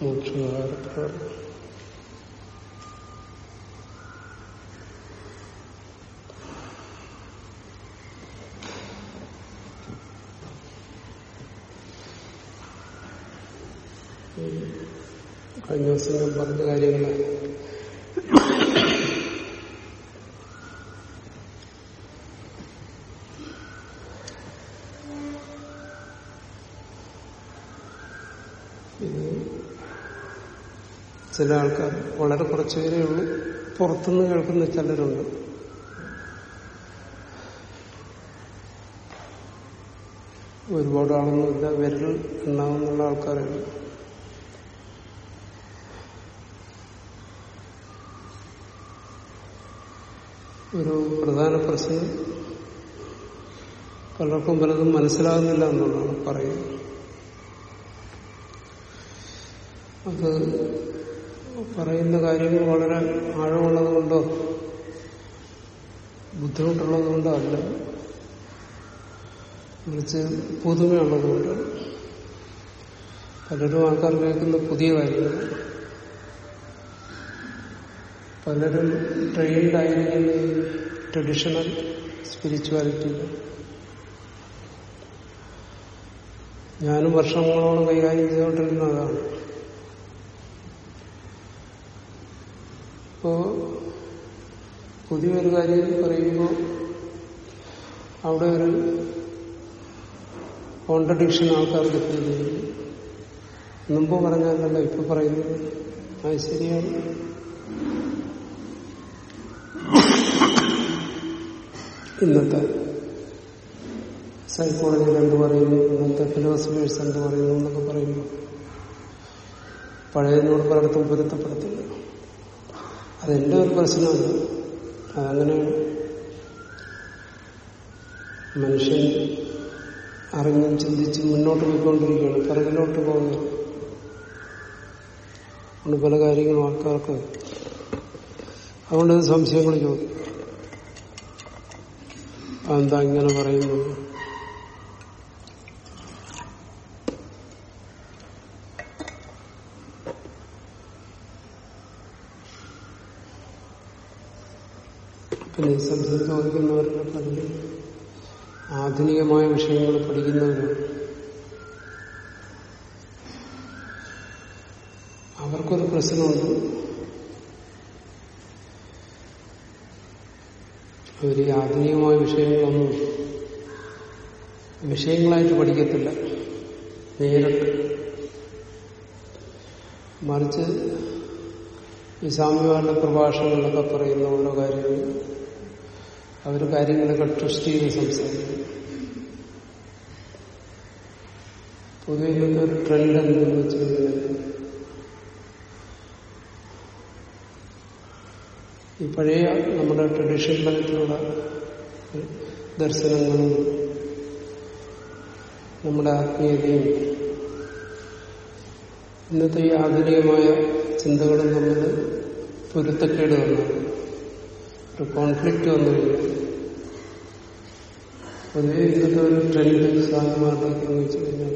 മോക്ഷകാരപ്രാർത്ഥന കഴിഞ്ഞ ദിവസം ഞാൻ പറഞ്ഞ കാര്യങ്ങൾ ഇത് ചില ആൾക്കാർ വളരെ കുറച്ചു പേരേ ഉള്ളൂ. പുറത്തുനിന്ന് കേൾക്കുന്ന ചിലരുണ്ട്. ഒരുപാട് ആളൊന്നുമില്ല വിരൽ ഉണ്ടാവുന്നുള്ള ആൾക്കാരാണ് ഒരു പ്രധാന പ്രശ്നം പലർക്കും പലതും മനസ്സിലാകുന്നില്ല എന്നുള്ളതാണ് പറയുന്നത് അത് പറയുന്ന കാര്യങ്ങൾ വളരെ ആഴമുള്ളത് കൊണ്ടോ ബുദ്ധിമുട്ടുള്ളത് കൊണ്ടോ അല്ല. മറിച്ച് പുതുമയുള്ളതുകൊണ്ട്. പലരും ആൾക്കാർ കേൾക്കുന്ന പുതിയ കാര്യങ്ങൾ. പലരും ട്രെയിൻഡായിരിക്കുന്ന ട്രഡീഷണൽ സ്പിരിച്വാലിറ്റി ഞാനും വർഷങ്ങളോളം കൈകാര്യം ചെയ്തുകൊണ്ടിരുന്ന അതാണ് ഇപ്പോ പുതിയൊരു കാര്യം പറയുമ്പോൾ അവിടെ ഒരു കോൺട്രഡിക്ഷൻ ആൾക്കാർക്ക് ഫീൽ മുമ്പ് പറഞ്ഞാലല്ല ഇപ്പൊ പറയുന്നു അത് ശരിയാണ്. ഇന്നത്തെ സൈക്കോളജി എന്ത് പറയുന്നു? ഇന്നത്തെ ഫിലോസഫേഴ്സ് എന്ത് പറയുന്നു? എന്നൊക്കെ പറയുന്നു പഴയതിനോട് പലയിടത്തും പൊരുത്തപ്പെടുത്തില്ല. അതെന്റെ ഒരു പ്രശ്നമാണ് അതങ്ങനെ മനുഷ്യൻ അറിഞ്ഞും ചിന്തിച്ച് മുന്നോട്ട് പോയിക്കൊണ്ടിരിക്കുകയാണ് പിറകിലോട്ട് പോകുന്നത് അതുകൊണ്ട് പല കാര്യങ്ങളും ആൾക്കാർക്ക് അതുകൊണ്ട് സംശയങ്ങൾ ചോദിക്കും. അതെന്താ ഇങ്ങനെ പറയുന്നു പിന്നെ ഈ സംശയം ചോദിക്കുന്നവരുടെ പലരും ആധുനികമായ വിഷയങ്ങൾ പഠിക്കുന്നവരാണ് അവർക്കൊരു പ്രശ്നമുണ്ട്. അവർ ഈ ആധുനികമായ വിഷയങ്ങളൊന്നും വിഷയങ്ങളായിട്ട് പഠിക്കത്തില്ല. നേരിട്ട് മറിച്ച് ഈ സാമ്യവാദ പ്രഭാഷണങ്ങളൊക്കെ പറയുന്ന ഓരോ കാര്യങ്ങൾ അവർ കാര്യങ്ങളൊക്കെ ട്രസ്റ്റ് ചെയ്ത് സംസാരിക്കും പൊതുവെ ഒരു ട്രെൻഡ് എന്തെന്ന് വെച്ച് കഴിഞ്ഞാൽ ഈ പഴയ നമ്മുടെ ട്രഡീഷണലായിട്ടുള്ള ദർശനങ്ങളും നമ്മുടെ ആത്മീയതയും ഇന്നത്തെ ഈ ആധുനികമായ ചിന്തകളും തമ്മിൽ പൊരുത്തക്കേട് വന്നു. ഒരു കോൺഫ്ലിക്റ്റ് വന്നു കഴിഞ്ഞു പൊതുവെ ഇന്നത്തെ ഒരു ട്രെൻഡ് സാധനമാർക്കൊക്കെ വെച്ച് കഴിഞ്ഞാൽ.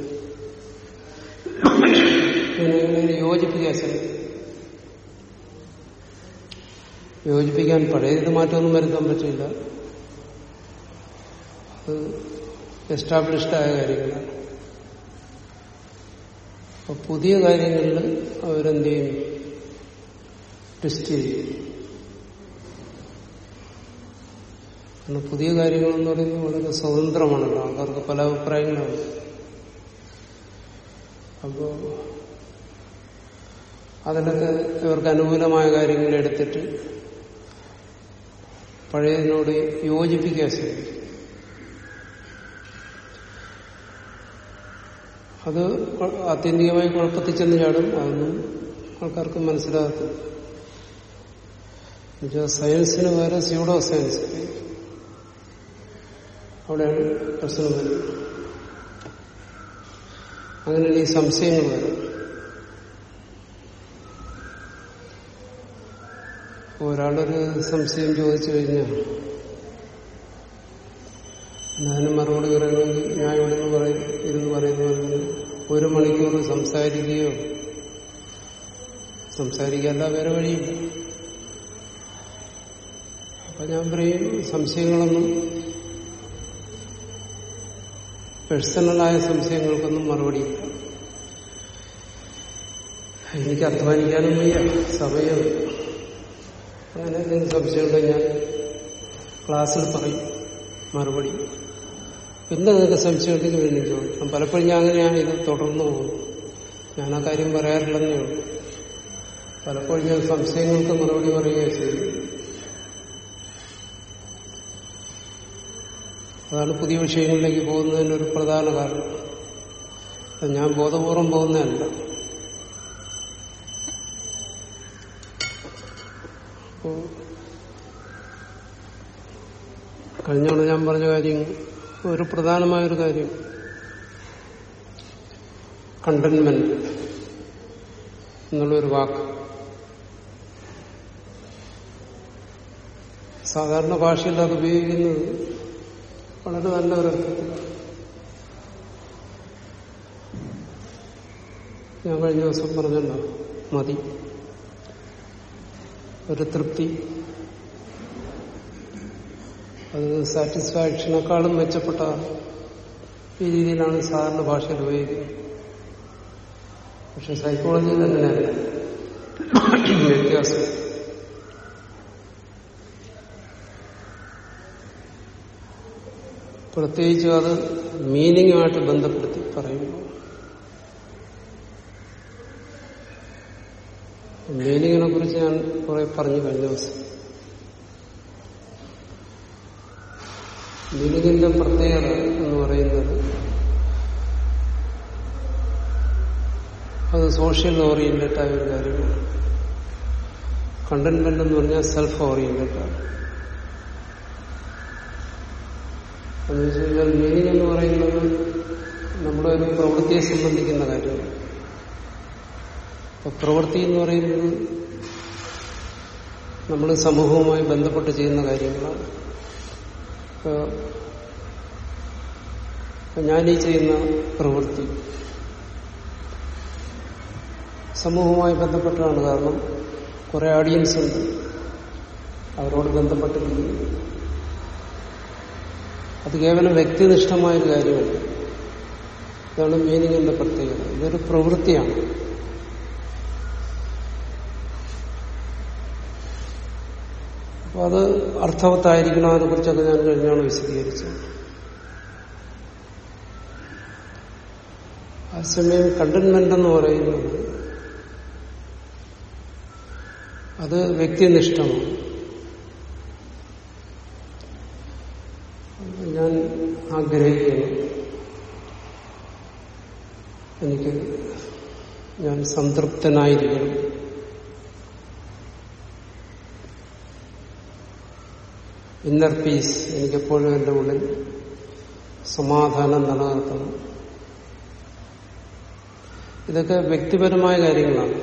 യോജിപ്പിക്കാൻ ശ്രമിക്കും യോജിപ്പിക്കാൻ പഴയത് മാറ്റമൊന്നും വരുത്താൻ പറ്റില്ല. അത് എസ്റ്റാബ്ലിഷ്ഡായ കാര്യങ്ങളാണ്. അപ്പൊ പുതിയ കാര്യങ്ങളിൽ അവരെന്ത് ചെയ്യും? ടെസ്റ്റ് ചെയ്യും. കാരണം പുതിയ കാര്യങ്ങളെന്ന് പറയുന്നത് വളരെ സ്വതന്ത്രമാണല്ലോ ആൾക്കാർക്ക് പല അഭിപ്രായങ്ങളാണ്. അപ്പോ അതിലൊക്കെ ഇവർക്ക് അനുകൂലമായ കാര്യങ്ങൾ എടുത്തിട്ട് പഴയതിനോട് യോജിപ്പിക്കാൻ ശ്രമിക്കും. അത് ആത്യന്തികമായി കുഴപ്പത്തിൽ ചെന്ന് ചാടും. അതൊന്നും ആൾക്കാർക്ക് മനസ്സിലാകത്തില്ല. എന്നുവെച്ചാൽ സയൻസിന് വേറെ സ്യൂഡോ സയൻസ് അവിടെയാണ് പ്രശ്നം വരുന്നത് അങ്ങനെ ഈ സംശയങ്ങൾ വരും. ഒരാളൊരു സംശയം ചോദിച്ചു കഴിഞ്ഞാൽ ഞാനും മറുപടി പറയണമെങ്കിൽ ഞാൻ ഇവിടെ നിന്ന് പറയും ഇരുന്ന് പറയുന്ന ഒരു മണിക്കൂർ സംസാരിക്കുകയോ സംസാരിക്കല്ല വേറെ വഴിയില്ല. അപ്പൊ ഞാൻ പറയും സംശയങ്ങളൊന്നും പേഴ്സണലായ സംശയങ്ങൾക്കൊന്നും മറുപടി എനിക്ക് അധ്വാനിക്കാനും വയ്യ. സമയം. അങ്ങനെ എന്തെങ്കിലും സംശയമുണ്ടെങ്കിൽ ഞാൻ ക്ലാസ്സിൽ പറയും. മറുപടി. പിന്നെ നിങ്ങൾക്ക് സംശയം ഉണ്ടെങ്കിൽ വീണ്ടും ചോദിക്കണം പലപ്പോഴും ഞാൻ അങ്ങനെയാണ് ഇത് തുടർന്നു പോകും ഞാൻ ആ കാര്യം പറയാറില്ലെന്നേ ഉള്ളൂ. പലപ്പോഴും ഞാൻ സംശയങ്ങൾക്ക് മറുപടി പറയുകയും ചെയ്യും. അതാണ് പുതിയ വിഷയങ്ങളിലേക്ക് പോകുന്നതിന് ഒരു പ്രധാന കാരണം. അത് ഞാൻ ബോധപൂർവം പോകുന്നതല്ല. അപ്പോ കഴിഞ്ഞോണ്ട് ഞാൻ പറഞ്ഞ കാര്യം ഒരു പ്രധാനമായൊരു കാര്യം. കണ്ടൻമെന്റ് എന്നുള്ളൊരു വാക്ക്. സാധാരണ ഭാഷയിൽ അത് ഉപയോഗിക്കുന്നത് വളരെ നല്ല ഒരർത്ഥത്തിലാണ് ഞാൻ കഴിഞ്ഞ ദിവസം പറഞ്ഞല്ലോ മതി. ഒരു തൃപ്തി. അത് സാറ്റിസ്ഫാക്ഷനേക്കാളും മെച്ചപ്പെട്ട ഈ രീതിയിലാണ് സാധാരണ ഭാഷയിൽ ഉപയോഗിക്കുന്നത്. പക്ഷെ സൈക്കോളജിയിൽ അങ്ങനെയല്ല വ്യത്യാസം. പ്രത്യേകിച്ചും അത് മീനിങ്ങുമായിട്ട് ബന്ധപ്പെടുത്തി പറയുമ്പോൾ മീനിങ്ങിനെ കുറിച്ച് ഞാൻ കുറെ പറഞ്ഞു കഴിഞ്ഞ ദിവസം. മീനിങ്ങിന്റെ പ്രത്യേകത എന്ന് പറയുന്നത് അത് സോഷ്യൽ ഓറിയന്റഡ് ആയ ഒരു കാര്യമാണ്. കണ്ടന്റ്മെന്റ് എന്ന് പറഞ്ഞാൽ സെൽഫ് ഓറിയന്റഡ് ആണ്. എന്ന് വെച്ച് കഴിഞ്ഞാൽ മെയിൻ എന്ന് പറയുന്നത് നമ്മുടെ ഒരു പ്രവൃത്തിയെ സംബന്ധിക്കുന്ന കാര്യമാണ്. അപ്പൊ പ്രവൃത്തി എന്ന് പറയുന്നത് നമ്മൾ സമൂഹവുമായി ബന്ധപ്പെട്ട് ചെയ്യുന്ന കാര്യങ്ങളാണ്. ഞാനീ ചെയ്യുന്ന പ്രവൃത്തി സമൂഹവുമായി ബന്ധപ്പെട്ടാണ് കാരണം കുറെ ഓഡിയൻസ് ഉണ്ട്. അവരോട് ബന്ധപ്പെട്ടിരിക്കുന്നു. അത് കേവലം വ്യക്തിനിഷ്ഠമായൊരു കാര്യമല്ല. ഇതാണ് മീനിങ്ങിന്റെ പ്രത്യേകത. ഇതൊരു പ്രവൃത്തിയാണ്. അപ്പൊ അത് അർത്ഥവത്തായിരിക്കണം അതിനെ കുറിച്ചൊക്കെ ഞാൻ കഴിഞ്ഞാണ് വിശദീകരിച്ചത്. അതേസമയം കണ്ടൻമെന്റ് എന്ന് പറയുന്നത് അത് വ്യക്തിനിഷ്ഠമാണ് ഞാൻ ആഗ്രഹിക്കുന്നു എനിക്ക് ഞാൻ സംതൃപ്തനായിരിക്കണം. ഇന്നർ പീസ് എനിക്കെപ്പോഴും എന്റെ ഉള്ളിൽ സമാധാനം നിലനിർത്തണം. ഇതൊക്കെ വ്യക്തിപരമായ കാര്യങ്ങളാണ്.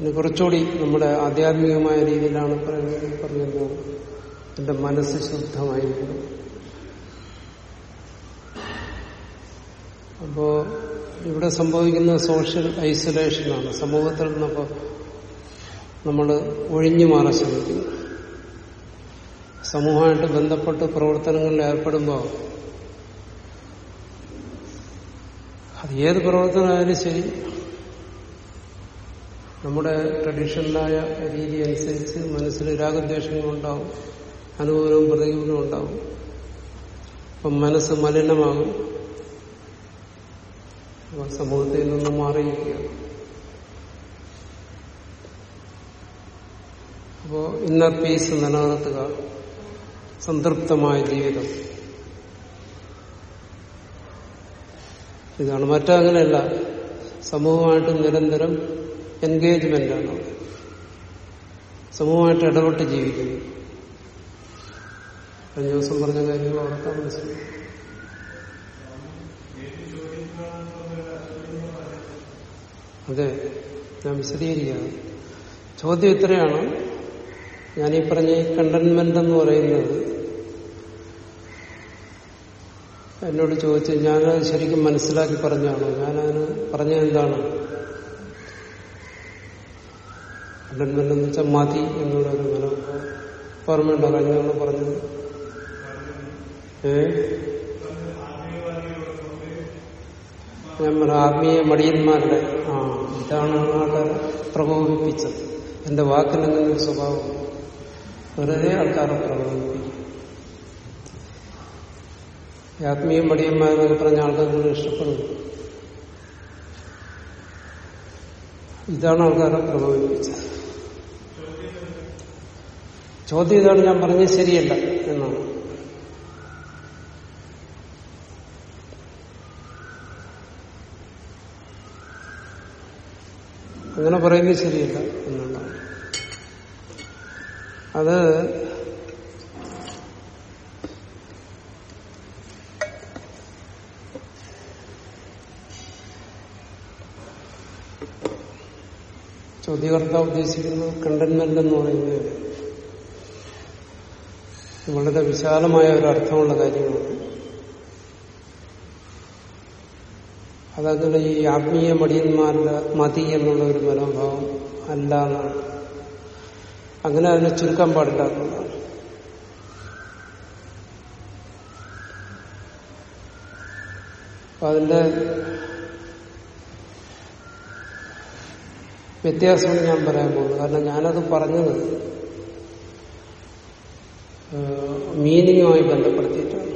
ഇനി കുറച്ചുകൂടി നമ്മുടെ ആധ്യാത്മികമായ രീതിയിലാണ് പറയുന്നത് പറയുന്നത് എന്റെ മനസ്സ് ശുദ്ധമായിരിക്കണം. അപ്പോ ഇവിടെ സംഭവിക്കുന്ന സോഷ്യൽ ഐസൊലേഷനാണ്. സമൂഹത്തിൽ നിന്നപ്പോ നമ്മൾ ഒഴിഞ്ഞു മാറാൻ ശ്രമിക്കുന്നു. സമൂഹമായിട്ട് ബന്ധപ്പെട്ട് പ്രവർത്തനങ്ങളിൽ ഏർപ്പെടുമ്പോൾ അത് ഏത് പ്രവർത്തനമായാലും ശരി. നമ്മുടെ ട്രഡീഷണലായ രീതി അനുസരിച്ച് മനസ്സിൽ രാഗദ്വേഷങ്ങളുണ്ടാവും. അനുകൂലവും പ്രതികൂലവും ഉണ്ടാവും. അപ്പം മനസ്സ് മലിനമാകും. സമൂഹത്തിൽ നിന്നും മാറിയിരിക്കുകയാണ് അപ്പോ ഇന്നർ പീസ് നിലനിർത്തുക. സംതൃപ്തമായ ജീവിതം. ഇതാണ് മറ്റങ്ങനെയല്ല സമൂഹമായിട്ട് നിരന്തരം എൻഗേജ്മെന്റാണ്. സമൂഹമായിട്ട് ഇടപെട്ട് ജീവിക്കുന്നു. കഴിഞ്ഞ ദിവസം പറഞ്ഞ കാര്യങ്ങൾ ഓർത്താൻ മനസ്സിലായി. അതെ ഞാൻ വിശദീകരിക്കുകയാണ്. ചോദ്യം ഇത്രയാണ്. ഞാനീ പറഞ്ഞ ഈ കണ്ടന്റ്മെന്റ് എന്ന് പറയുന്നത് എന്നോട് ചോദിച്ചു ഞാനത് ശരിക്കും മനസ്സിലാക്കി പറഞ്ഞാണ് ഞാനതിന് പറഞ്ഞതെന്താണ് എന്താണ്? അഡൻമെന്റ് എന്ന് വെച്ചാൽ മതി എന്നുള്ളൊരു നില ഓർമ്മയുണ്ടോ? കഴിഞ്ഞ പറഞ്ഞത്? പറഞ്ഞ ആത്മീയ മടിയന്മാരുടെ ആ ഇതാണ് ആൾക്കാരെ പ്രകോപിപ്പിച്ചത്. എന്റെ വാക്കിന് എന്തെങ്കിലും സ്വഭാവം. വെറുതെ ആൾക്കാരെ പ്രകോപിപ്പിക്കും. ആത്മീയ മടിയന്മാരെന്നൊക്കെ പറഞ്ഞ ആൾക്കാർക്ക് ഇഷ്ടപ്പെടുന്നു. ഇതാണ് ആൾക്കാരെ പ്രകോപിപ്പിച്ചത്. ചോദ്യം ഇതാണ് ഞാൻ പറഞ്ഞത് ശരിയല്ല എന്നാണ്. അങ്ങനെ പറയുന്നത് ശരിയല്ല എന്നുള്ളതാണ് അത് ചോദ്യകർത്താവ് ഉദ്ദേശിക്കുന്നത് കണ്ടന്മെന്റ് എന്ന് പറയുന്നത് വളരെ വിശാലമായ ഒരു അർത്ഥമുള്ള കാര്യമാണ് അതങ്ങനെ ഈ ആത്മീയ മടിയന്മാരുടെ മതി എന്നുള്ള ഒരു മനോഭാവം അല്ല എന്നാണ് അങ്ങനെ അതിനെ ചുരുക്കാൻ പാടില്ല എന്നുള്ളതാണ്. അതിന്റെ വ്യത്യാസം ഞാൻ പറയാൻ പോകുന്നത് കാരണം ഞാനത് പറഞ്ഞത് മീനിങ്ങുമായി ബന്ധപ്പെടുത്തിയിട്ടാണ്.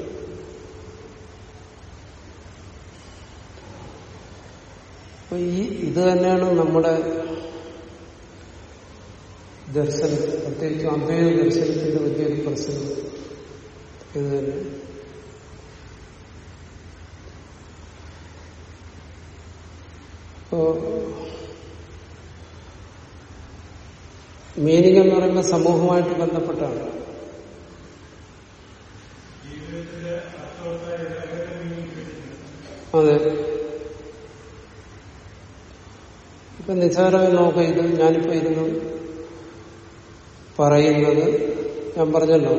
അപ്പൊ ഈ ഇത് തന്നെയാണ് നമ്മുടെ ദർശനം. പ്രത്യേകിച്ച് അദ്വൈത ദർശനത്തിന്റെ വലിയൊരു പ്രശ്നം ഇത് തന്നെ. ഇപ്പോ മീനിങ് എന്ന് പറയുമ്പോൾ സമൂഹമായിട്ട് ബന്ധപ്പെട്ടാണ്. അതെ. ഇപ്പൊ നിസാരമായി നോക്കാം ഇത് ഞാനിപ്പോ ഇരുന്നു. പറയുന്നത് ഞാൻ പറഞ്ഞല്ലോ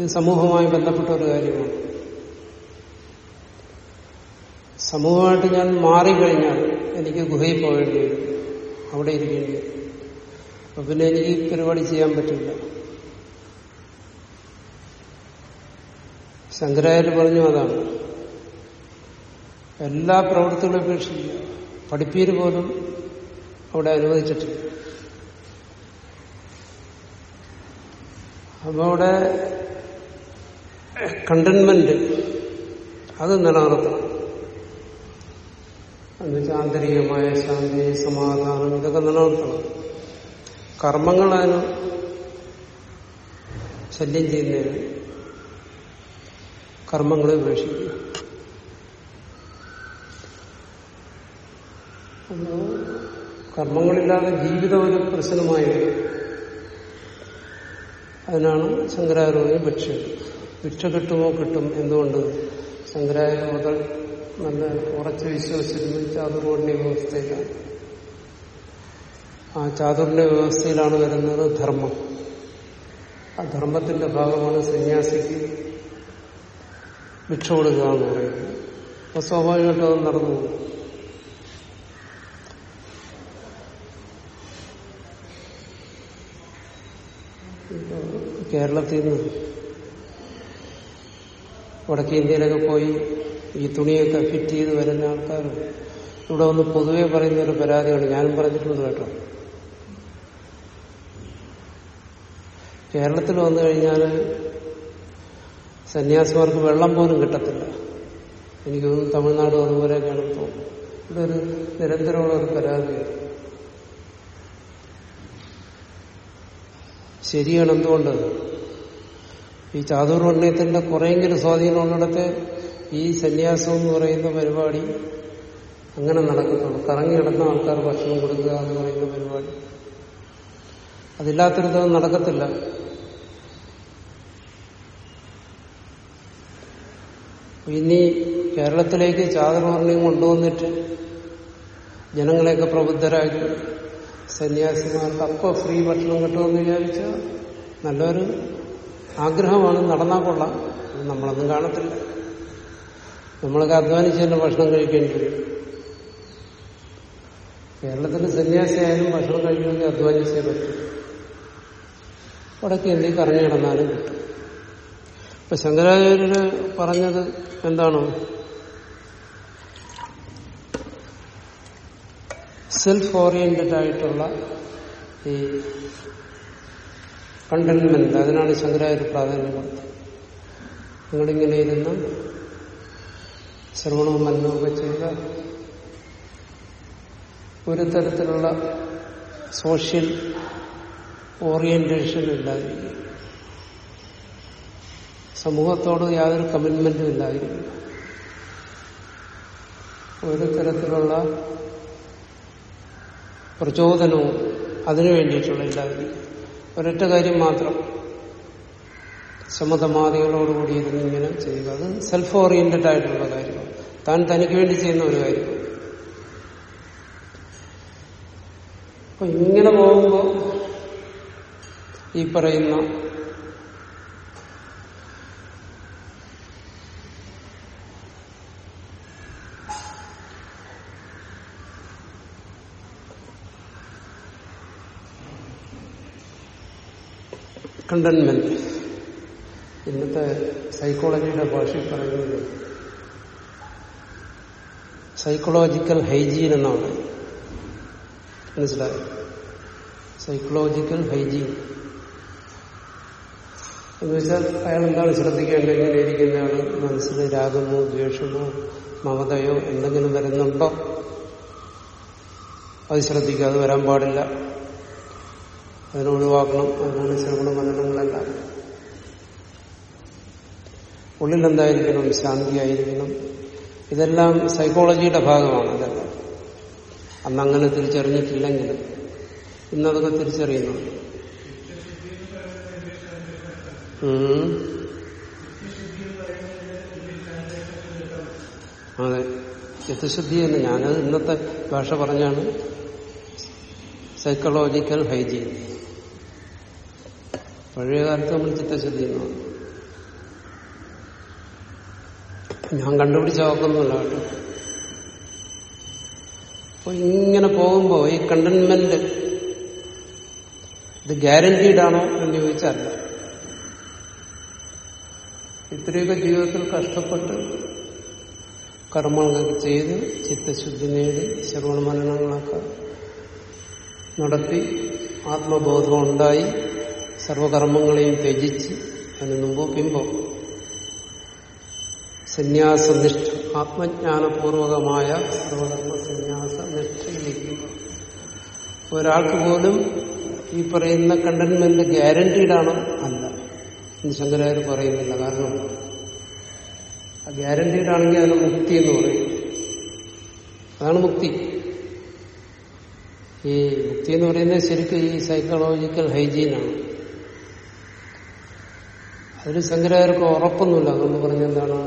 ഇത് സമൂഹവുമായി ബന്ധപ്പെട്ട ഒരു കാര്യമാണ്. സമൂഹമായിട്ട് ഞാൻ മാറിക്കഴിഞ്ഞാൽ എനിക്ക് ഗുഹയിൽ പോകേണ്ടി വരും അവിടെ ഇരിക്കേണ്ടി വരും. അപ്പൊ പിന്നെ എനിക്ക് പരിപാടി ചെയ്യാൻ പറ്റില്ല. ശങ്കരാചാര്യ പറഞ്ഞു അതാണ് എല്ലാ പ്രവൃത്തികളും അപേക്ഷിക്കുക. പഠിപ്പീര് പോലും അവിടെ അനുവദിച്ചിട്ടില്ല അപ്പൊ അവിടെ കണ്ടന്മെന്റ് അത് നിലനിർത്തണം. എന്നുവെച്ചാൽ ആന്തരികമായ ശാന്തി സമാധാനം ഇതൊക്കെ നിലനിർത്തണം. കർമ്മങ്ങൾ ശല്യം ചെയ്യുന്നതിന് കർമ്മങ്ങളെ ഉപേക്ഷിക്കുക. കർമ്മങ്ങളില്ലാതെ ജീവിതം ഒരു പ്രശ്നമായി അതിനാണ് ശങ്കരാചാര്യ ഭിക്ഷ ഭിക്ഷ കിട്ടുമോ കിട്ടും എന്തുകൊണ്ട്? ശങ്കരാചാര്യ മുതൽ നല്ല ഉറച്ച് വിശ്വസിച്ചിരുന്നു ചാതുർവർണ വ്യവസ്ഥയിലാണ് ആ ചാതുർണ്യ വ്യവസ്ഥയിലാണ് വരുന്നത് ധർമ്മം. ആ ധർമ്മത്തിന്റെ ഭാഗമാണ് സന്യാസിക്ക് ഭിക്ഷ കൊടുക്കുക എന്ന് പറയുന്നത്. അപ്പൊ സ്വാഭാവികമായിട്ടും അത് നടന്നു കേരളത്തിൽ നിന്ന് വടക്കേ ഇന്ത്യയിലൊക്കെ പോയി ഈ തുണിയൊക്കെ ഫിറ്റ് ചെയ്ത് വരുന്ന ആൾക്കാർ ഇവിടെ ഒന്ന് പൊതുവെ പറയുന്ന ഒരു പരാതിയാണ് ഞാനും പറഞ്ഞിട്ടുണ്ട് കേട്ടോ. കേരളത്തിൽ വന്നു കഴിഞ്ഞാൽ സന്യാസിമാർക്ക് വെള്ളം പോലും കിട്ടത്തില്ല. എനിക്ക് തോന്നുന്നു തമിഴ്നാട് അതുപോലെയൊക്കെയാണ് തോന്നുന്നു ഒരു നിരന്തരമുള്ള ഒരു പരാതിയാണ്. ശരിയാണ് എന്തുകൊണ്ട് ഈ ചാതുർവർണയത്തിന്റെ കുറെയെങ്കിലും സ്വാധീനമുള്ളിടത്ത് ഈ സന്യാസം എന്ന് പറയുന്ന പരിപാടി അങ്ങനെ നടക്കുന്നുള്ളൂ കറങ്ങി കിടന്ന ആൾക്കാർ ഭക്ഷണം കൊടുക്കുക എന്ന് പറയുന്ന പരിപാടി. അതില്ലാത്തൊരിടത്ത് നടക്കത്തില്ല. ഇനി കേരളത്തിലേക്ക് ചാതുർവർണയം കൊണ്ടുവന്നിട്ട് ജനങ്ങളെയൊക്കെ പ്രബുദ്ധരാക്കി സന്യാസിമാർക്ക് അപ്പോൾ ഫ്രീ ഭക്ഷണം കിട്ടുമെന്ന് വിചാരിച്ച നല്ലൊരു ആഗ്രഹമാണ്. നടന്നാൽ കൊള്ളാം. നമ്മളൊന്നും കാണത്തില്ല. നമ്മളൊക്കെ അധ്വാനിച്ച് തന്നെ ഭക്ഷണം കഴിക്കേണ്ടി വരും. കേരളത്തിൽ സന്യാസിയായാലും ഭക്ഷണം കഴിക്കണമെങ്കിൽ അധ്വാനിച്ചേ പറ്റും. വടക്ക് എന്തി കറങ്ങി കിടന്നാലും കിട്ടും. ഇപ്പൊ ശങ്കരാചാര്യര് പറഞ്ഞത് എന്താണ്? സെൽഫ് ഓറിയന്റഡ് ആയിട്ടുള്ള ഈ കണ്ടന്റ്മെന്റ് അതിനാണ് ശങ്കരാചാര്യ പ്രാധാന്യം കൊടുത്തത്. നിങ്ങളിങ്ങനെ ഇരുന്ന് ശ്രവണവും മരണമൊക്കെ ചെയ്ത ഒരു തരത്തിലുള്ള സോഷ്യൽ ഓറിയന്റേഷൻ ഇല്ലാതിരിക്കുക സമൂഹത്തോട് യാതൊരു കമ്മിറ്റ്മെന്റും ഇല്ലാതിരിക്കുക ഒരു തരത്തിലുള്ള പ്രചോദനവും അതിനു വേണ്ടിയിട്ടുള്ള ഇല്ലാതിരിക്കും ഒരൊറ്റ കാര്യം മാത്രം. സമതമാദികളോടുകൂടി ഇരുന്ന് ഇങ്ങനെ ചെയ്യുക. അത് സെൽഫ് ഓറിയന്റഡ് ആയിട്ടുള്ള കാര്യമാണ്. താൻ തനിക്ക് വേണ്ടി ചെയ്യുന്ന ഒരു കാര്യം അപ്പൊ ഇങ്ങനെ പോകുമ്പോൾ ഈ പറയുന്ന കണ്ടന്മെന്റ് ഇന്നത്തെ സൈക്കോളജിയുടെ ഭാഷയിൽ പറയുന്നത് സൈക്കോളജിക്കൽ ഹൈജീൻ എന്നാണ്. മനസ്സിലായി? സൈക്കോളജിക്കൽ ഹൈജീൻ എന്ന് വെച്ചാൽ അയാൾ എന്താണ് ശ്രദ്ധിക്കേണ്ടത് എങ്ങനെ ഇരിക്കുന്നയാൾ മനസ്സിൽ രാഗമോ ദ്വേഷമോ മമതയോ എന്തെങ്കിലും വരുന്നുണ്ടോ? അത് ശ്രദ്ധിക്കുക. അത് വരാൻ പാടില്ല. അതിനെ ഒഴിവാക്കണം അതിനാണ് ശ്രവണ മനനങ്ങളെല്ലാം ഉള്ളിൽ എന്തായിരിക്കണം ശാന്തിയായിരിക്കണം. ഇതെല്ലാം സൈക്കോളജിയുടെ ഭാഗമാണ് ഇതെല്ലാം അന്ന് അങ്ങനെ തിരിച്ചറിഞ്ഞിട്ടില്ലെങ്കിലും ഇന്നതൊക്കെ തിരിച്ചറിയുന്നു. ഉം. അതെ. ചിത്തശുദ്ധി തന്നെ. ഞാനത് ഇന്നത്തെ ഭാഷ പറഞ്ഞാണ് സൈക്കോളജിക്കൽ ഹൈജീൻ പഴയ കാലത്ത് നമ്മൾ ചിത്തശുദ്ധി ഞാൻ കണ്ടുപിടിച്ച വാക്കൊന്നുമല്ല കേട്ടോ. അപ്പൊ ഇങ്ങനെ പോകുമ്പോ ഈ കണ്ടൻമെന്റ് ഇത് ഗ്യാരണ്ടീഡ് ആണോ എന്ന് ചോദിച്ചല്ല ഇത്രയൊക്കെ ജീവിതത്തിൽ കഷ്ടപ്പെട്ട് കർമ്മങ്ങൾ ചെയ്ത് ചിത്തശുദ്ധി നേടി ശ്രവണ മനനങ്ങളൊക്കെ നടത്തി ആത്മബോധം ഉണ്ടായി സർവകർമ്മങ്ങളെയും ത്യജിച്ച് അതിന് മുമ്പോ പിമ്പോ. സന്യാസനിഷ്ഠ ആത്മജ്ഞാനപൂർവകമായ സർവകർമ്മ സന്യാസ നിഷ്ഠയിലിരിക്കുമ്പോൾ ഒരാൾക്ക് പോലും ഈ പറയുന്ന കണ്ടന്മെന്റ് ഗ്യാരണ്ടീഡാണോ അല്ല. എന്ന് ശങ്കരാചാര്യ പറയുന്നില്ല. കാരണം ഗ്യാരണ്ടീഡാണെങ്കിൽ അതിന് മുക്തി എന്ന് പറയും. അതാണ് മുക്തി. ഈ മുക്തി എന്ന് പറയുന്നത് ശരിക്കും ഈ സൈക്കോളജിക്കൽ ഹൈജീനാണ് അതിൽ ശങ്കരാചാര്യർക്ക് ഉറപ്പൊന്നുമില്ല. അതെന്ന് പറഞ്ഞെന്താണ്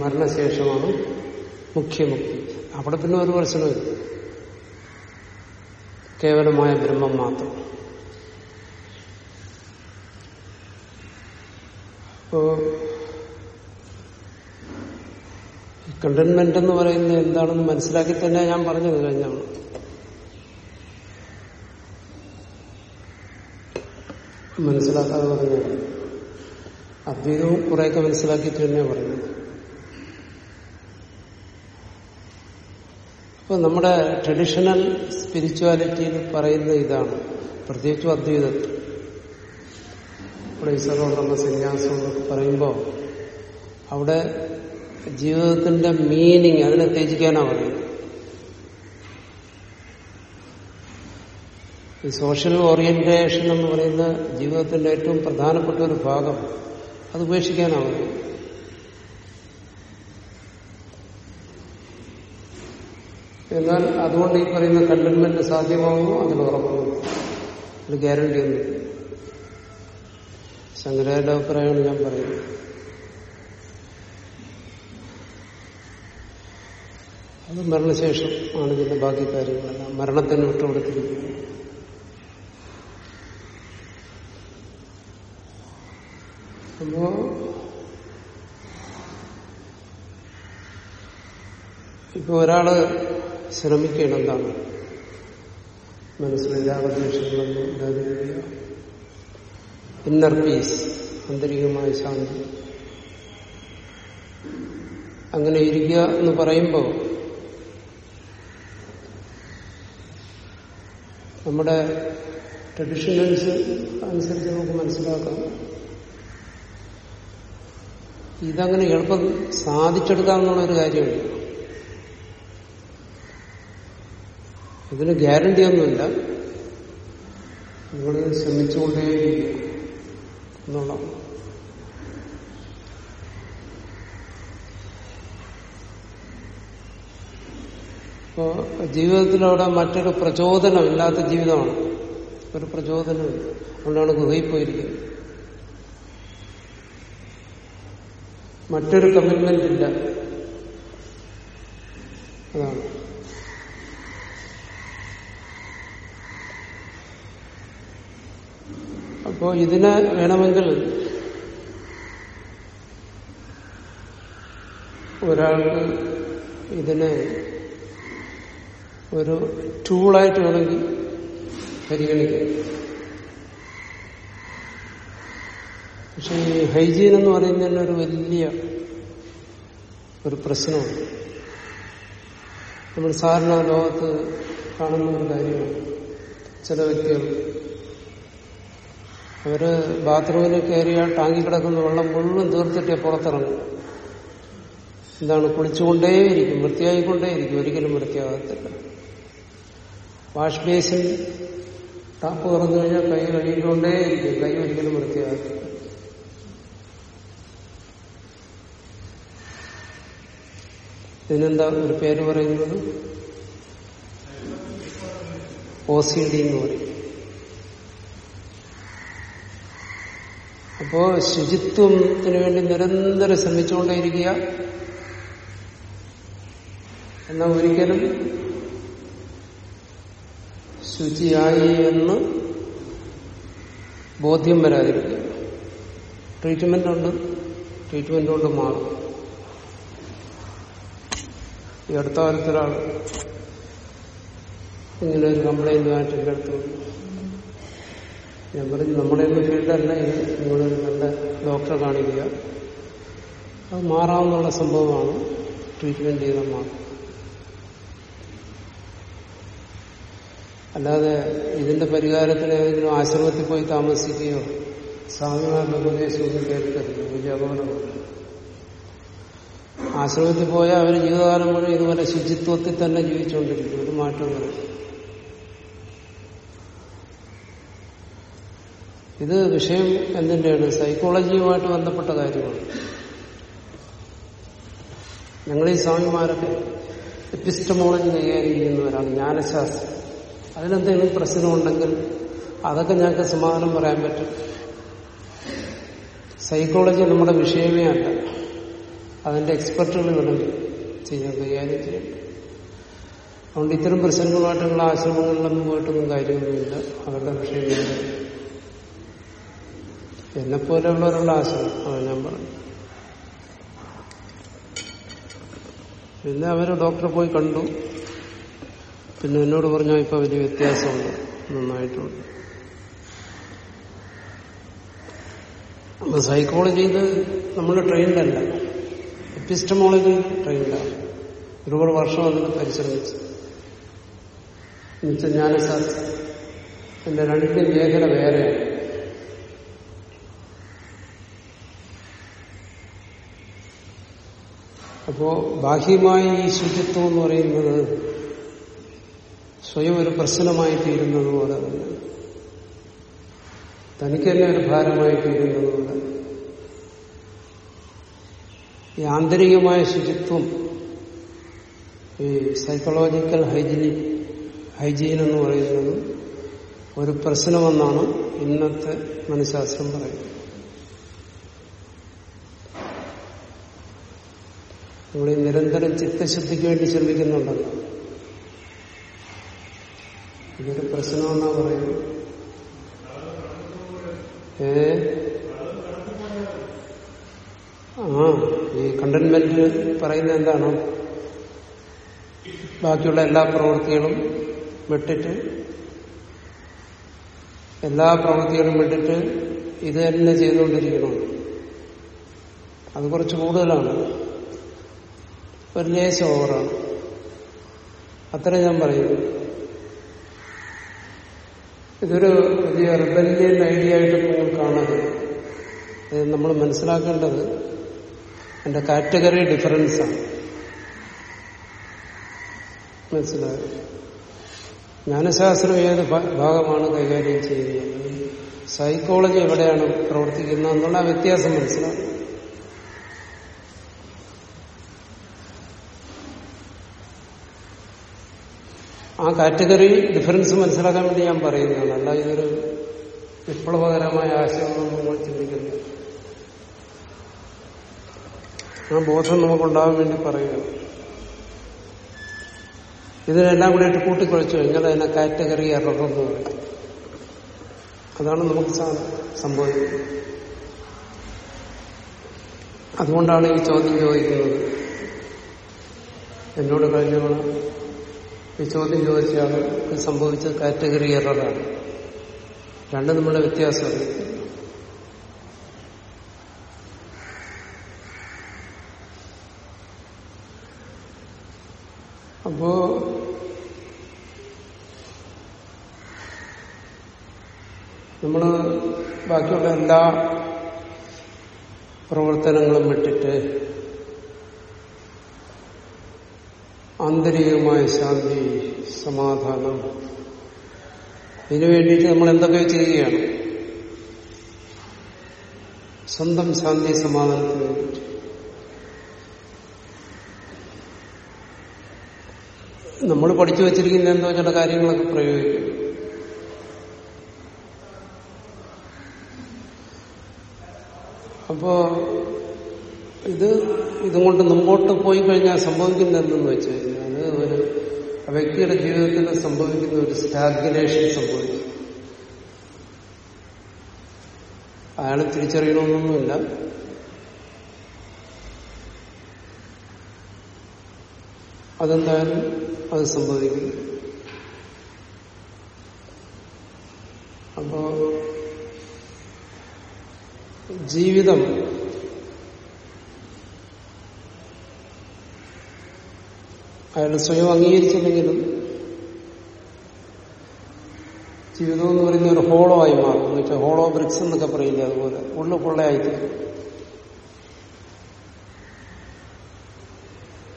മരണശേഷമാണ് മുഖ്യമുക്തി. അവിടെ പിന്നെ ഒരു പ്രശ്നമില്ല കേവലമായ ബ്രഹ്മം മാത്രം. അപ്പോ കണ്ടൻമെന്റ് എന്ന് പറയുന്നത് എന്താണെന്ന് മനസ്സിലാക്കി തന്നെ ഞാൻ പറഞ്ഞത് കഴിഞ്ഞാണ്. മനസ്സിലാക്കാതെ പറഞ്ഞത് അദ്വൈതവും കുറെയൊക്കെ മനസ്സിലാക്കിയിട്ട് തന്നെ പറയുന്നത്. അപ്പൊ നമ്മുടെ ട്രഡീഷണൽ സ്പിരിച്വാലിറ്റിയിൽ പറയുന്ന ഇതാണ്. പ്രത്യേകിച്ചും അദ്വൈതത്തിൽ ഇവിടെ ഈ സർവകർമ്മ സന്യാസം എന്നൊക്കെ പറയുമ്പോൾ അവിടെ ജീവിതത്തിന്റെ മീനിങ് അതിനെ ത്യജിക്കാനാണ് പറയുന്നത്. ഈ സോഷ്യൽ ഓറിയന്റേഷൻ എന്ന് പറയുന്ന ജീവിതത്തിന്റെ ഏറ്റവും പ്രധാനപ്പെട്ട ഒരു ഭാഗം അത് ഉപേക്ഷിക്കാനാവും എന്നാൽ അതുകൊണ്ട് ഈ പറയുന്ന കണ്ടന്മെന്റ് സാധ്യമാകുമോ അതിന് ഉറപ്പുന്നു ഒരു ഗ്യാരണ്ടി ഒന്നും ശങ്കരായുടെ അഭിപ്രായമാണ് ഞാൻ പറയുന്നത്. അത് മരണശേഷം ആണ് ഇതിന്റെ ബാക്കി കാര്യങ്ങളെല്ലാം. മരണത്തിന് വിട്ടുകൊടുത്തിരിക്കുന്നത്. അപ്പോ ഇപ്പൊ ഒരാൾ ശ്രമിക്കണം എന്താണ് രാഗദ്വേഷങ്ങളൊന്നും ഇല്ലാതിരിക്കുക ഇന്നർ പീസ് ആന്തരികമായ ശാന്തി. അങ്ങനെ ഇരിക്കുക എന്ന് പറയുമ്പോൾ നമ്മുടെ ട്രഡീഷണൽസ് അനുസരിച്ച് നമുക്ക് മനസ്സിലാക്കാം. ഇതങ്ങനെ എളുപ്പം സാധിച്ചെടുക്കാമെന്നുള്ള ഒരു കാര്യമുണ്ട്. ഇതിന് ഗ്യാരണ്ടി ഒന്നുമില്ല നിങ്ങൾ ശ്രമിച്ചുകൊണ്ടേയിരിക്കും എന്നുള്ള അപ്പോ ജീവിതത്തിലവിടെ മറ്റൊരു പ്രചോദനം ഇല്ലാത്ത ജീവിതമാണ്. ഒരു പ്രചോദനം അതുകൊണ്ടാണ് ഗുഹയിൽ പോയിരിക്കുന്നത്. മറ്റൊരു കമ്മിറ്റ്മെന്റ് ഇല്ല. അതാണ്. അപ്പോ ഇതിനെ വേണമെങ്കിൽ ഒരാൾക്ക് ഇതിനെ ഒരു ടൂളായിട്ട് വേണമെങ്കിൽ പരിഗണിക്കാം. പക്ഷെ ഈ ഹൈജീൻ എന്ന് പറയുന്നതിന് ഒരു വലിയ ഒരു പ്രശ്നമാണ് നമ്മൾ സാധാരണ ലോകത്ത് കാണുന്ന ഒരു കാര്യമാണ്. ചില വ്യക്തികൾ അവർ ബാത്റൂമിൽ കയറിയാൽ ടാങ്കി കിടക്കുന്ന വെള്ളം മുഴുവൻ തീർത്തിട്ടേ പുറത്തിറങ്ങും. എന്താണ് കുളിച്ചുകൊണ്ടേയിരിക്കും വൃത്തിയായിക്കൊണ്ടേയിരിക്കും. ഒരിക്കലും വൃത്തിയാകത്തില്ല. വാഷ് ബേസിൻ ടാപ്പ് തുറന്നു കഴിഞ്ഞാൽ കൈ കഴുകിക്കൊണ്ടേയിരിക്കും. കൈ ഒരിക്കലും വൃത്തിയാകത്തില്ല. ഇതിനെന്താ ഒരു പേര് പറയുന്നത്? ഒ സി ഡി എന്ന് പറയും. അപ്പോ ശുചിത്വത്തിന് വേണ്ടി നിരന്തരം ശ്രമിച്ചുകൊണ്ടേയിരിക്കുക. എന്നാൽ ഒരിക്കലും ശുചിയായി എന്ന് ബോധ്യം വരാതിരിക്കുക. ട്രീറ്റ്മെന്റ് ഉണ്ട്. ട്രീറ്റ്മെന്റ് കൊണ്ട് മാറും. ഈ അടുത്ത കാലത്തൊരാൾ ഇങ്ങനെ ഒരു കംപ്ലൈന്റ് ആയിട്ട് എന്റെ അടുത്ത് ഞാൻ പറഞ്ഞു നമ്മുടെ ഒന്നും ഫീൽഡല്ല ഇത്. നിങ്ങളൊരു നല്ല ഡോക്ടറെ കാണിക്കുക. അത് മാറാവുന്നുള്ള സംഭവമാണ് ട്രീറ്റ്മെന്റ് ചെയ്താൽ മാറും അല്ലാതെ ഇതിന്റെ പരിഹാരത്തിന് ഏതെങ്കിലും ആശ്രമത്തിൽ പോയി താമസിക്കുകയോ സ്വാമിമാരുടെ ഉപദേശമൊന്നും കേൾക്കരുത് വലിയ അപകടമാണ് ആശ്രമത്തിൽ പോയാൽ അവർ ജീവിതകാലം മുഴുവൻ ഇതുപോലെ ശുചിത്വത്തിൽ തന്നെ ജീവിച്ചുകൊണ്ടിരിക്കും. ഒരു മാറ്റം വരും ഇത് വിഷയം എന്തിന്റെയാണ്? സൈക്കോളജിയുമായിട്ട് ബന്ധപ്പെട്ട കാര്യമാണ്. ഞങ്ങൾ ഈ സ്വാമിമാരൊക്കെ എപ്പിസ്റ്റമോളജി കൈകാര്യം ചെയ്യുന്നവരാണ് ജ്ഞാനശാസ്ത്രം. അതിലെന്തെങ്കിലും പ്രശ്നമുണ്ടെങ്കിൽ അതൊക്കെ ഞങ്ങൾക്ക് സമാധാനം പറയാൻ പറ്റും. സൈക്കോളജി നമ്മുടെ വിഷയമേ അല്ല. അതിന്റെ എക്സ്പെർട്ടുകൾ ഇവിടെ ചെയ്യാൻ കൈകാര്യം ചെയ്യണം അതുകൊണ്ട് ഇത്തരം പ്രശ്നങ്ങളുമായിട്ടുള്ള ആശ്രമങ്ങളിലൊന്നും പോയിട്ടൊന്നും കാര്യമൊന്നുമില്ല. അവരുടെ വിഷയമില്ല എന്നെ പോലെയുള്ളവരുള്ള ആശ്രമം. അതാണ് ഞാൻ പറഞ്ഞു. പിന്നെ അവർ ഡോക്ടറെ പോയി കണ്ടു. പിന്നെ എന്നോട് പറഞ്ഞു ഇപ്പൊ വലിയ വ്യത്യാസമുണ്ട്. നന്നായിട്ടുണ്ട്. സൈക്കോളജിന്ന് നമ്മൾ ട്രെയിൻഡ് എപ്പിസ്റ്റമോളജി ട്രെയിൻഡാണ് ഒരുപാട് വർഷം അതിന് പരിശ്രമിച്ചു. എന്നുവെച്ചാൽ ജ്ഞാനശാസ്ത്രം എന്റെ രണ്ട് മേഖല വേറെയാണ് അപ്പോ ബാഹ്യമായ ഈ ശുചിത്വം എന്ന് പറയുന്നത് സ്വയം ഒരു പ്രശ്നമായി തീരുന്നത് പോലെ തന്നെ. തനിക്ക് ഒരു ഭാരമായി തീരുന്നത് പോലെ ഈ ആന്തരികമായ ശുചിത്വം ഈ സൈക്കോളജിക്കൽ ഹൈജീനിക് ഹൈജീൻ എന്ന് പറയുന്നത് ഒരു പ്രശ്നമെന്നാണ് ഇന്നത്തെ മനഃശാസ്ത്രം പറയുന്നത്. നമ്മൾ നിരന്തരം ചിത്തശുദ്ധിക്ക് വേണ്ടി ശ്രമിക്കുന്നുണ്ടല്ലോ. ഇതൊരു പ്രശ്നമെന്നാ പറയുന്നത്. ഏ? ആ ഈ കണ്ടൻമെന്റ് പറയുന്നത് എന്താണ്? ബാക്കിയുള്ള എല്ലാ പ്രവൃത്തികളും വിട്ടിട്ട് എല്ലാ പ്രവൃത്തികളും വിട്ടിട്ട് ഇത് തന്നെ ചെയ്തുകൊണ്ടിരിക്കണം. അത് കുറച്ച് കൂടുതലാണ്. ഒരു ലേശം ഓവറാണ്. അത്ര ഞാൻ പറയുന്നു. ഇതൊരു വലിയ റിബല്യൻ ഐഡിയ ആയിട്ട് നിങ്ങൾ കാണരുത് നമ്മൾ മനസ്സിലാക്കേണ്ടത് എന്റെ കാറ്റഗറി ഡിഫറൻസാണ് മനസ്സിലായത് ജ്ഞാനശാസ്ത്രം ഏത് ഭാഗമാണ് കൈകാര്യം ചെയ്യുന്നത്? സൈക്കോളജി എവിടെയാണ് പ്രവർത്തിക്കുന്നത് എന്നുള്ള വ്യത്യാസം മനസ്സിലാക്കും ആ കാറ്റഗറി ഡിഫറൻസ് മനസ്സിലാക്കാൻ വേണ്ടി ഞാൻ പറയുന്നതാണ്. അല്ല ഇതൊരു വിപ്ലവകരമായ ആശയമൊന്നും നമ്മൾ ചിന്തിക്കുന്നു ആ ബോധം നമുക്കുണ്ടാകാൻ വേണ്ടി പറയുക. ഇതിനെല്ലാം കൂടി ഇട്ട് കൂട്ടിക്കുഴച്ചു കഴിഞ്ഞാൽ അതിനെ കാറ്റഗറി ഇറങ്ങുന്നു അതാണ് നമുക്ക് സംഭവിക്കുന്നത്. അതുകൊണ്ടാണ് ഈ ചോദ്യം ചോദിക്കുന്നത്. എന്നോട് കഴിഞ്ഞവണ് ഈ ചോദ്യം ചോദിച്ചയാൾ സംഭവിച്ച കാറ്റഗറി എററാണ്. രണ്ടും നമ്മുടെ വ്യത്യാസം അറിയില്ല അപ്പോ നമ്മൾ ബാക്കിയുള്ള എല്ലാ പ്രവർത്തനങ്ങളും വിട്ടിട്ട് ആന്തരികമായ ശാന്തി സമാധാനം ഇതിനു വേണ്ടിയിട്ട് നമ്മൾ എന്തൊക്കെ ചെയ്യുകയാണ്? സ്വന്തം ശാന്തി സമാധാനത്തിന് വേണ്ടി നമ്മൾ പഠിച്ചു വച്ചിരിക്കുന്ന എന്തോ ചില കാര്യങ്ങളൊക്കെ പ്രയോഗിക്കും അപ്പോ ഇത് ഇതും കൊണ്ട് മുമ്പോട്ട് പോയി കഴിഞ്ഞാൽ സംഭവിക്കുന്ന എന്തെന്ന് വെച്ച് കഴിഞ്ഞാൽ ഒരു വ്യക്തിയുടെ ജീവിതത്തിൽ സംഭവിക്കുന്ന ഒരു സ്റ്റാഗ്നേഷൻ സംഭവിക്കും. അയാൾ തിരിച്ചറിയണമെന്നൊന്നുമില്ല. അതെന്തായാലും അത് സംഭവിക്കും. അപ്പോ ജീവിതം. അയാൾ സ്വയം അംഗീകരിച്ചില്ലെങ്കിലും ജീവിതം എന്ന് പറയുന്ന ഒരു ഹോളോ ആയി മാറും. എന്ന് വെച്ചാൽ ഹോളോ ബ്രിക്സ് എന്നൊക്കെ പറയില്ലേ അതുപോലെ. ഉള്ളു പൊള്ളയായിത്തീരും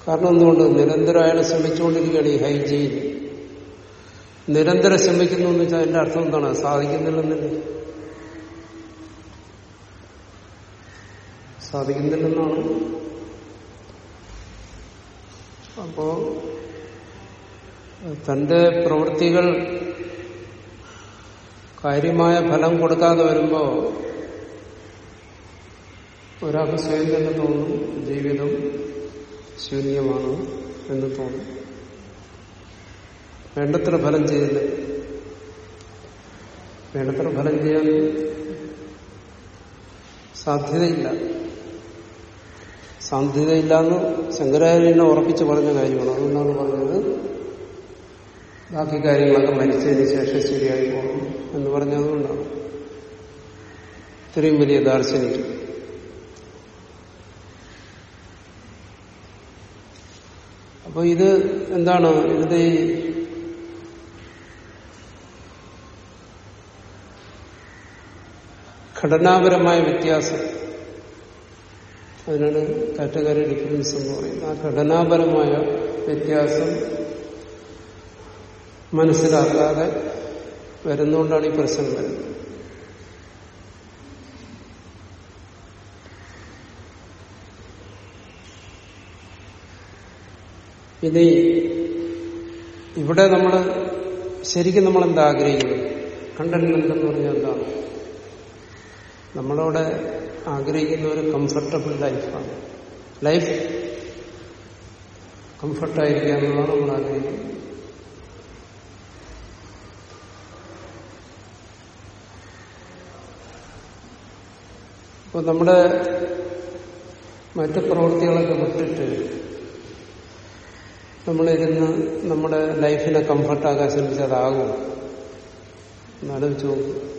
കാരണം എന്തുകൊണ്ട്? നിരന്തരം അയാൾ ശ്രമിച്ചുകൊണ്ടിരിക്കുകയാണ് ഈ ഹൈജീൻ. നിരന്തരം ശ്രമിക്കുന്നു എന്ന് വെച്ചാൽ അതിന്റെ അർത്ഥം എന്താണ്? സാധിക്കുന്നില്ലെന്നല്ലേ. സാധിക്കുന്നില്ലെന്നാണ് അപ്പോ തന്റെ പ്രവൃത്തികൾ കാര്യമായ ഫലം കൊടുക്കാതെ വരുമ്പോ ഒരാൾക്ക് സ്വയം തന്നെ തോന്നും ജീവിതം ശൂന്യമാണ് എന്ന് തോന്നും. വേണ്ടത്ര ഫലം ചെയ്യില്ല വേണ്ടത്ര ഫലം ചെയ്യാൻ സാധ്യതയില്ല. സാധ്യതയില്ലാന്ന് ശങ്കരാചാര്യനെ ഉറപ്പിച്ച് പറഞ്ഞ കാര്യമാണ്. അതുകൊണ്ടാണ് പറഞ്ഞത്? ബാക്കി കാര്യങ്ങളൊക്കെ മരിച്ചതിന് ശേഷം ശരിയായി പോകും എന്ന് പറഞ്ഞതുകൊണ്ടാണ്. ഇത്രയും വലിയ ദാർശനിക. അപ്പൊ ഇത് എന്താണ്? ഇതിന്റെ ഈ ഘടനാപരമായ വ്യത്യാസം. അതിനാണ് കാറ്റഗറി ഡിഫറൻസ് എന്ന് പറയുന്നത് ആ ഘടനാപരമായ വ്യത്യാസം മനസ്സിലാക്കാതെ വരുന്നുകൊണ്ടാണ് ഈ പ്രശ്നം വരുന്നത്. ഇനി ഇവിടെ നമ്മൾ ശരിക്കും നമ്മൾ എന്താ ആഗ്രഹിക്കുന്നത് കണ്ടന്റ്മെന്റ് എന്ന് പറഞ്ഞാൽ എന്താണ്? നമ്മളവിടെ ആഗ്രഹിക്കുന്ന ഒരു കംഫർട്ടബിൾ ലൈഫാണ് ലൈഫ് കംഫർട്ടായിരിക്കുക എന്നുള്ളതാണ് നമ്മൾ ആഗ്രഹിക്കുന്നത് അപ്പോൾ നമ്മുടെ മറ്റു പ്രവൃത്തികളൊക്കെ വിട്ടിട്ട് നമ്മളിരുന്ന് നമ്മുടെ ലൈഫിനെ കംഫർട്ടാക്കാൻ ശ്രമിച്ചാൽ അതാകും. എന്നാലോചിച്ച് നോക്കും.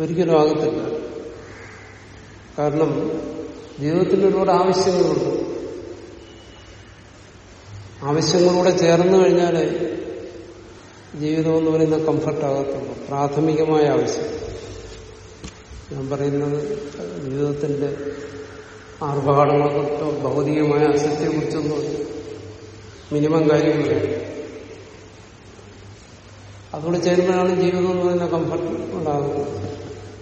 ഒരിക്കലും ആകത്തില്ല. കാരണം ജീവിതത്തിൽ ഒരുപാട് ആവശ്യങ്ങളുണ്ട്. ആവശ്യങ്ങളൂടെ ചേർന്നു കഴിഞ്ഞാൽ ജീവിതം എന്ന് പറയുന്ന കംഫർട്ടാകത്തുള്ളൂ പ്രാഥമികമായ ആവശ്യം. ഞാൻ പറയുന്നത് ജീവിതത്തിന്റെ ആർഭാടങ്ങളെക്കുറിച്ചോ ഭൗതികമായ അസത്യത്തെക്കുറിച്ചൊന്നും മിനിമം കാര്യങ്ങളെ അതുകൂടെ ചേരുമ്പോഴാണ് ജീവിതം എന്ന് പറയുന്ന കംഫർട്ട് ഉണ്ടാകുന്നത്.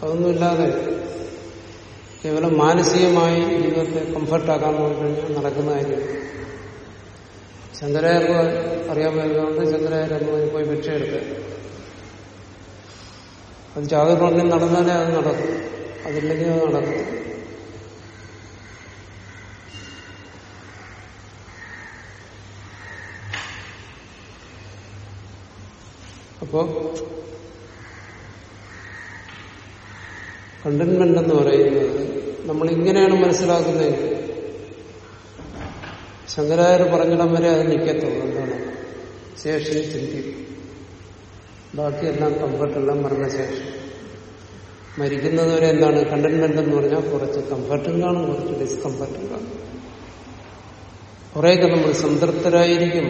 അതൊന്നുമില്ലാതെ കേവലം മാനസികമായി ജീവിതത്തെ കംഫർട്ടാക്കാൻ നോക്കിക്കഴിഞ്ഞാൽ നടക്കുന്ന കാര്യം ശങ്കരാചാര്യ അറിയാൻ പറ്റുന്നതുകൊണ്ട് ശങ്കരാചാര്യ പോയി ഭിക്ഷയെടുത്ത്. അത് ജാഗ്രതയിൽ നടന്നാലേ അത് നടക്കും. അതില്ലെങ്കിൽ അത് നടക്കും അപ്പോ കണ്ടൻമെന്റ് എന്ന് പറയുന്നത് നമ്മൾ ഇങ്ങനെയാണ് മനസ്സിലാക്കുന്നത്. ശങ്കരാചാര്യ പറഞ്ഞിടം വരെ അത് നിൽക്കത്തുള്ളൂ എന്താണ്? ശേഷം ചിന്തിക്കും. ബാക്കിയെല്ലാം കംഫർട്ടെല്ലാം മരണശേഷം മരിക്കുന്നത് വരെ എന്താണ്? കണ്ടൻമെന്റ് എന്ന് പറഞ്ഞാൽ കുറച്ച് കംഫർട്ടും കാണും കുറച്ച് ഡിസ്കംഫർട്ടും കാണും. കുറേയൊക്കെ നമ്മൾ സംതൃപ്തരായിരിക്കും.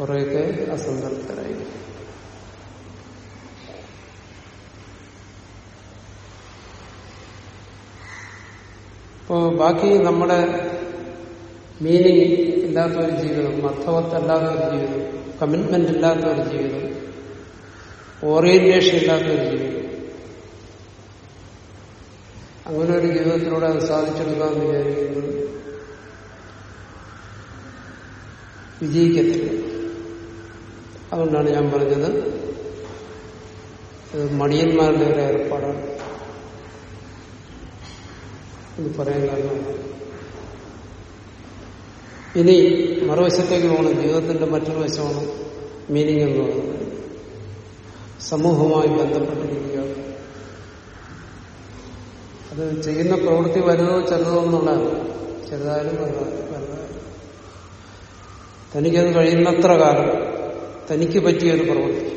കുറേയൊക്കെ അസംതൃപ്തരായിരിക്കും. ഇപ്പോ ബാക്കി നമ്മുടെ മീനിങ് ഇല്ലാത്ത ഒരു ജീവിതം അർത്ഥവത്തല്ലാത്ത ഒരു ജീവിതം കമ്മിറ്റ്മെന്റ് ഇല്ലാത്ത ഒരു ജീവിതം ഓറിയന്റേഷൻ ഇല്ലാത്ത ഒരു ജീവിതം. അങ്ങനെ ഒരു ജീവിതത്തിലൂടെ അത് സാധിച്ചെടുക്കാമെന്ന് വിചാരിക്കുന്നത് വിജയിക്കത്തില്ല. അതുകൊണ്ടാണ് ഞാൻ പറഞ്ഞത്. മടിയന്മാരുടെ ഒരു ഏർപ്പാടാണ്. എന്ന് പറയാൻ കാരണം. ഇനി മറുവശത്തേക്ക് പോകണം. ജീവിതത്തിന്റെ മറ്റൊരു വശമാണ് മീനിങ് എന്ന് പറയുന്നത്. സമൂഹവുമായി ബന്ധപ്പെട്ടിരിക്കുക. അത് ചെയ്യുന്ന പ്രവൃത്തി വലുതോ ചെറുതോ എന്നുള്ളതാണ് ചെറുതായാലും വലുതായാലും തനിക്കത് കഴിയുന്നത്ര കാലം തനിക്ക് പറ്റിയൊരു പ്രവൃത്തി.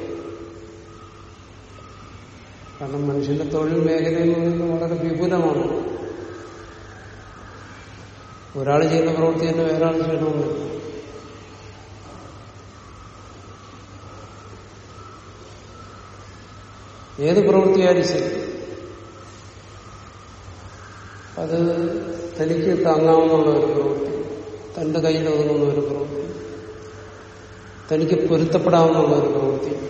കാരണം മനുഷ്യന്റെ തൊഴിൽ മേഖല എന്ന് പറയുന്നത് വളരെ വിപുലമാണ്. ഒരാൾ ചെയ്യുന്ന പ്രവൃത്തി തന്നെ വേറൊരാൾ ചെയ്യണമെന്നില്ല ഏത് പ്രവൃത്തിയായാലും ശരി. അത് തനിക്ക് താങ്ങാവുന്ന ഒരു പ്രവൃത്തി. തന്റെ കയ്യിൽ ഒതുങ്ങുന്ന ഒരു പ്രവൃത്തി. തനിക്ക് പൊരുത്തപ്പെടാവുന്ന ഒരു പ്രവൃത്തി.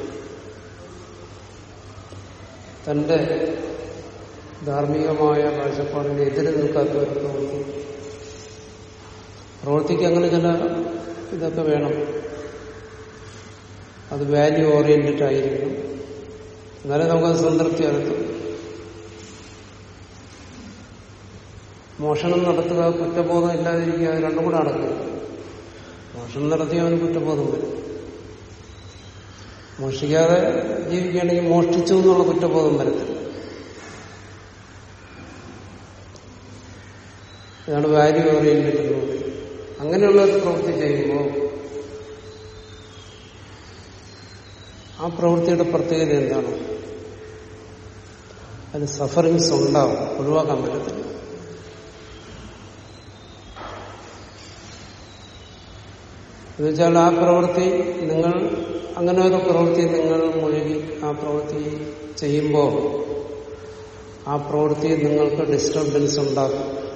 തന്റെ ധാർമ്മികമായ കാഴ്ചപ്പാടിന് എതിരെ നിൽക്കാത്ത ഒരു പ്രവൃത്തി. പ്രവൃത്തിക്ക് അങ്ങനെ ചില ഇതൊക്കെ വേണം. അത് വാല്യൂ ഓറിയന്റഡ് ആയിരിക്കണം. എന്നാലേ നമുക്കത് സംതൃപ്തി അടുത്തും മോഷണം നടത്തുക കുറ്റബോധം ഇല്ലാതിരിക്കുക അത് രണ്ടും കൂടെ നടക്കുക മോഷണം നടത്തിയ അവന് കുറ്റബോധം വരും. മോഷിക്കാതെ ജീവിക്കുകയാണെങ്കിൽ മോഷ്ടിച്ചു എന്നുള്ള കുറ്റബോധം വരത്തില്ല. ഇതാണ് വാല്യൂ ഓറിയന്റഡ് അങ്ങനെയുള്ള ഒരു പ്രവൃത്തി ചെയ്യുമ്പോൾ ആ പ്രവൃത്തിയുടെ പ്രത്യേകത എന്താണ്? അതിന് സഫറിങ്സ് ഉണ്ടാവും. ഒഴിവാക്കാൻ പറ്റത്തില്ല. എന്നുവെച്ചാൽ ആ പ്രവൃത്തി നിങ്ങൾ അങ്ങനെ ഒരു പ്രവൃത്തി നിങ്ങൾ മുഴുകി ആ പ്രവൃത്തി ചെയ്യുമ്പോൾ ആ പ്രവൃത്തി നിങ്ങൾക്ക് ഡിസ്റ്റർബൻസ് ഉണ്ടാക്കും.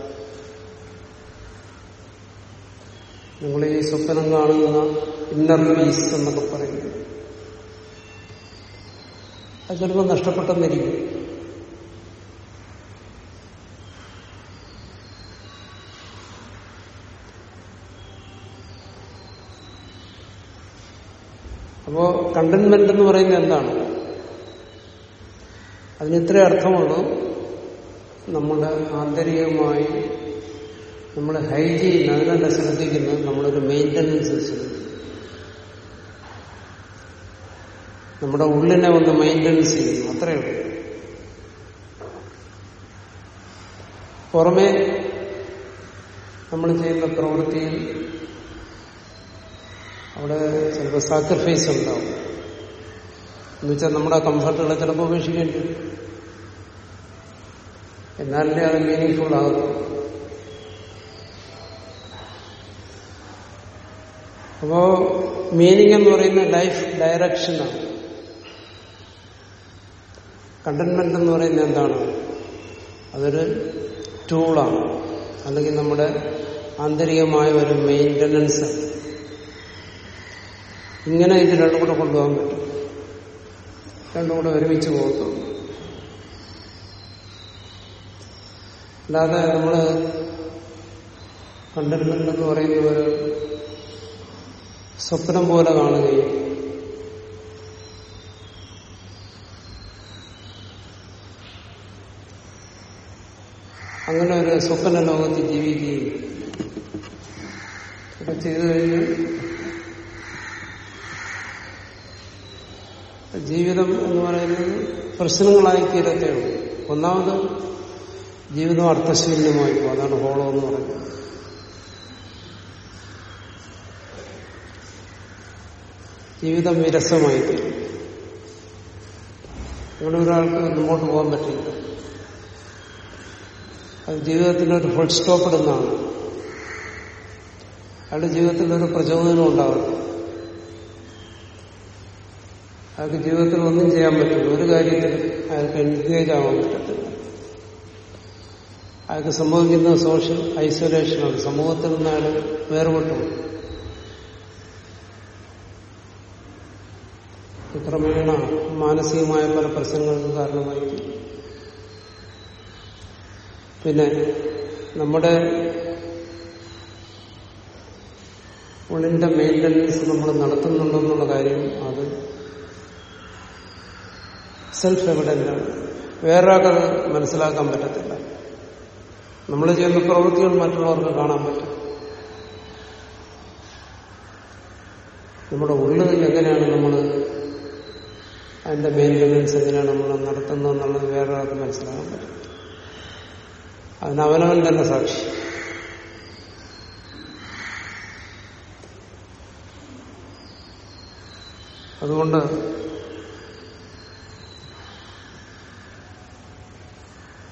നിങ്ങൾ ഈ സ്വപ്നം കാണുന്ന ഇന്നർ പീസ് എന്നൊക്കെ പറയും. അത് ചിലപ്പോൾ നഷ്ടപ്പെട്ടെന്നിരിക്കും അപ്പോ കണ്ടൻമെന്റ് എന്ന് പറയുന്നത് എന്താണ്? അതിന് ഇത്ര അർത്ഥമുള്ളൂ. നമ്മുടെ ആന്തരികമായി നമ്മൾ ഹൈജീൻ അതിനല്ല ശ്രദ്ധിക്കുന്നത് നമ്മളൊരു മെയിന്റനൻസ് ശ്രദ്ധിക്കും. നമ്മുടെ ഉള്ളിനെ ഒന്ന് മെയിന്റനൻസ് ചെയ്യുന്നു അത്രയേ ഉള്ളൂ. പുറമെ നമ്മൾ ചെയ്യുന്ന പ്രവൃത്തിയിൽ അവിടെ ചിലപ്പോൾ സാക്രിഫൈസ് ഉണ്ടാവും. എന്നുവെച്ചാൽ നമ്മുടെ കംഫർട്ടുകളെ ചിലപ്പോൾ ഉപേക്ഷിക്കേണ്ടി വരും. എന്നാലേ അത് മീനിങ് ഫുൾ ആകുന്നു അപ്പോ മീനിങ് എന്ന് പറയുന്ന ലൈഫ് ഡയറക്ഷനാണ് കണ്ടൻമെന്റ് എന്ന് പറയുന്നത് എന്താണ്? അതൊരു ടൂളാണ് അല്ലെങ്കിൽ നമ്മുടെ ആന്തരികമായ ഒരു മെയിന്റനൻസ് ഇങ്ങനെ ഇത് രണ്ടും കൂടെ കൊണ്ടുപോകാൻ പറ്റും. രണ്ടും കൂടെ ഒരുമിച്ച് പോകത്തുള്ളൂ. അല്ലാതെ നമ്മൾ കണ്ടൻമെന്റ് എന്ന് പറയുന്ന ഒരു സ്വപ്നം പോലെ കാണുകയും അങ്ങനെ ഒരു സ്വപ്ന ലോകത്ത് ജീവിക്കുകയും ഒക്കെ ചെയ്തു കഴിഞ്ഞ് ജീവിതം എന്ന് പറയുന്നത് പ്രശ്നങ്ങളായി തീരത്തേ ഉള്ളൂ. ഒന്നാമത് ജീവിതം അർത്ഥശൂന്യമായി അതാണ് ഹോളോ എന്ന് പറയുന്നത്. ജീവിതം വിരസമായി. തീരും അങ്ങനെ ഒരാൾക്ക് മുമ്പോട്ട് പോകാൻ പറ്റില്ല. അത് ജീവിതത്തിൽ ഒരു ഫുൾ സ്റ്റോപ്പ് ഇടുന്നതാണ്. അയാളുടെ ജീവിതത്തിൽ ഒരു പ്രചോദനം ഉണ്ടാകും അയാൾക്ക് ജീവിതത്തിൽ ഒന്നും ചെയ്യാൻ പറ്റില്ല. ഒരു കാര്യത്തിൽ അയാൾക്ക് എൻഗേജ് ആവാൻ പറ്റത്തില്ല. അയാൾക്ക് സംഭവിക്കുന്ന സോഷ്യൽ ഐസൊലേഷനാണ് സമൂഹത്തിൽ നിന്ന് വേർപെട്ടു. ക്രമേണ മാനസികമായ പല പ്രശ്നങ്ങൾക്ക് കാരണമായി. പിന്നെ നമ്മുടെ ഉള്ളിന്റെ മെയിന്റനൻസ് നമ്മൾ നടത്തുന്നുണ്ടെന്നുള്ള കാര്യം അത് സെൽഫ് എവിഡന്റാണ് വേറൊരാൾക്കത് മനസ്സിലാക്കാൻ പറ്റത്തില്ല. നമ്മൾ ചെയ്യുന്ന പ്രവൃത്തികൾ മറ്റുള്ളവർക്ക് കാണാൻ പറ്റും. നമ്മുടെ ഉള്ളിൽ എങ്ങനെയാണ് നമ്മൾ അതിന്റെ മെയിന്റനൻസ് എങ്ങനെയാണ് നമ്മൾ നടത്തുന്നത് എന്നുള്ളത് വേറെ വേറൊരാൾക്ക് മനസ്സിലാക്കാൻ പറ്റും. അതിന് അവനവൻ തന്നെ സാക്ഷി. അതുകൊണ്ട്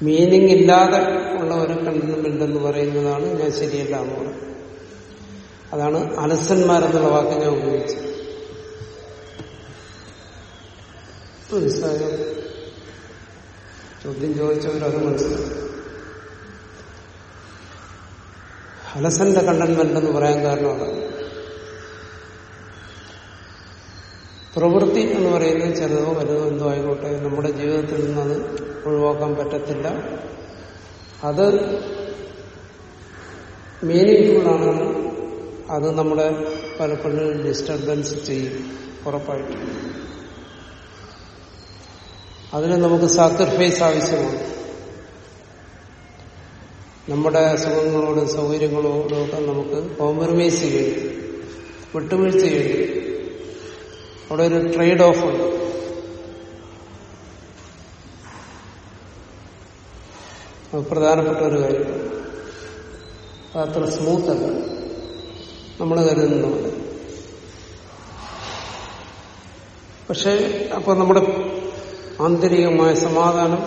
മീനിങ് ഇല്ലാതെ ഉള്ള ഒരു കണ്ടന്റ് എന്ന് പറയുന്നതാണ് ഞാൻ ശരിയല്ല എന്ന് അതാണ് അലസന്മാരെന്നുള്ള വാക്ക് ഞാൻ ഉപയോഗിച്ചത്. മനസ്സിലായോ ചോദ്യം ചോദിച്ചവരത് മനസ്സിലായി അലസന്റെ കണ്ടന്മെന്റ് എന്ന് പറയാൻ കാരണം പ്രവൃത്തി എന്ന് പറയുന്നത് ചെറുതോ വലുതോ എന്തോ ആയിക്കോട്ടെ നമ്മുടെ ജീവിതത്തിൽ നിന്ന് അത് ഒഴിവാക്കാൻ പറ്റത്തില്ല. അത് മീനിങ് ആണ്. അത് നമ്മുടെ പലപ്പോഴും ഡിസ്റ്റർബൻസ് ചെയ്യും ഉറപ്പായിട്ടും. അതിന് നമുക്ക് സാക്രിഫൈസ് ആവശ്യമാണ് നമ്മുടെ സുഖങ്ങളോടും സൗകര്യങ്ങളോടും ഒക്കെ നമുക്ക് കോംപ്രമൈസ് ചെയ്യേണ്ടി വിട്ടുവീഴ്ച ചെയ്യേണ്ടി അവിടെ ഒരു ട്രേഡ് ഓഫ് ഉണ്ട് പ്രധാനപ്പെട്ട ഒരു കാര്യം. അത്ര സ്മൂത്ത് അല്ല. നമ്മൾ കരുതുന്നു പക്ഷെ അപ്പൊ നമ്മുടെ ആന്തരികമായ സമാധാനം.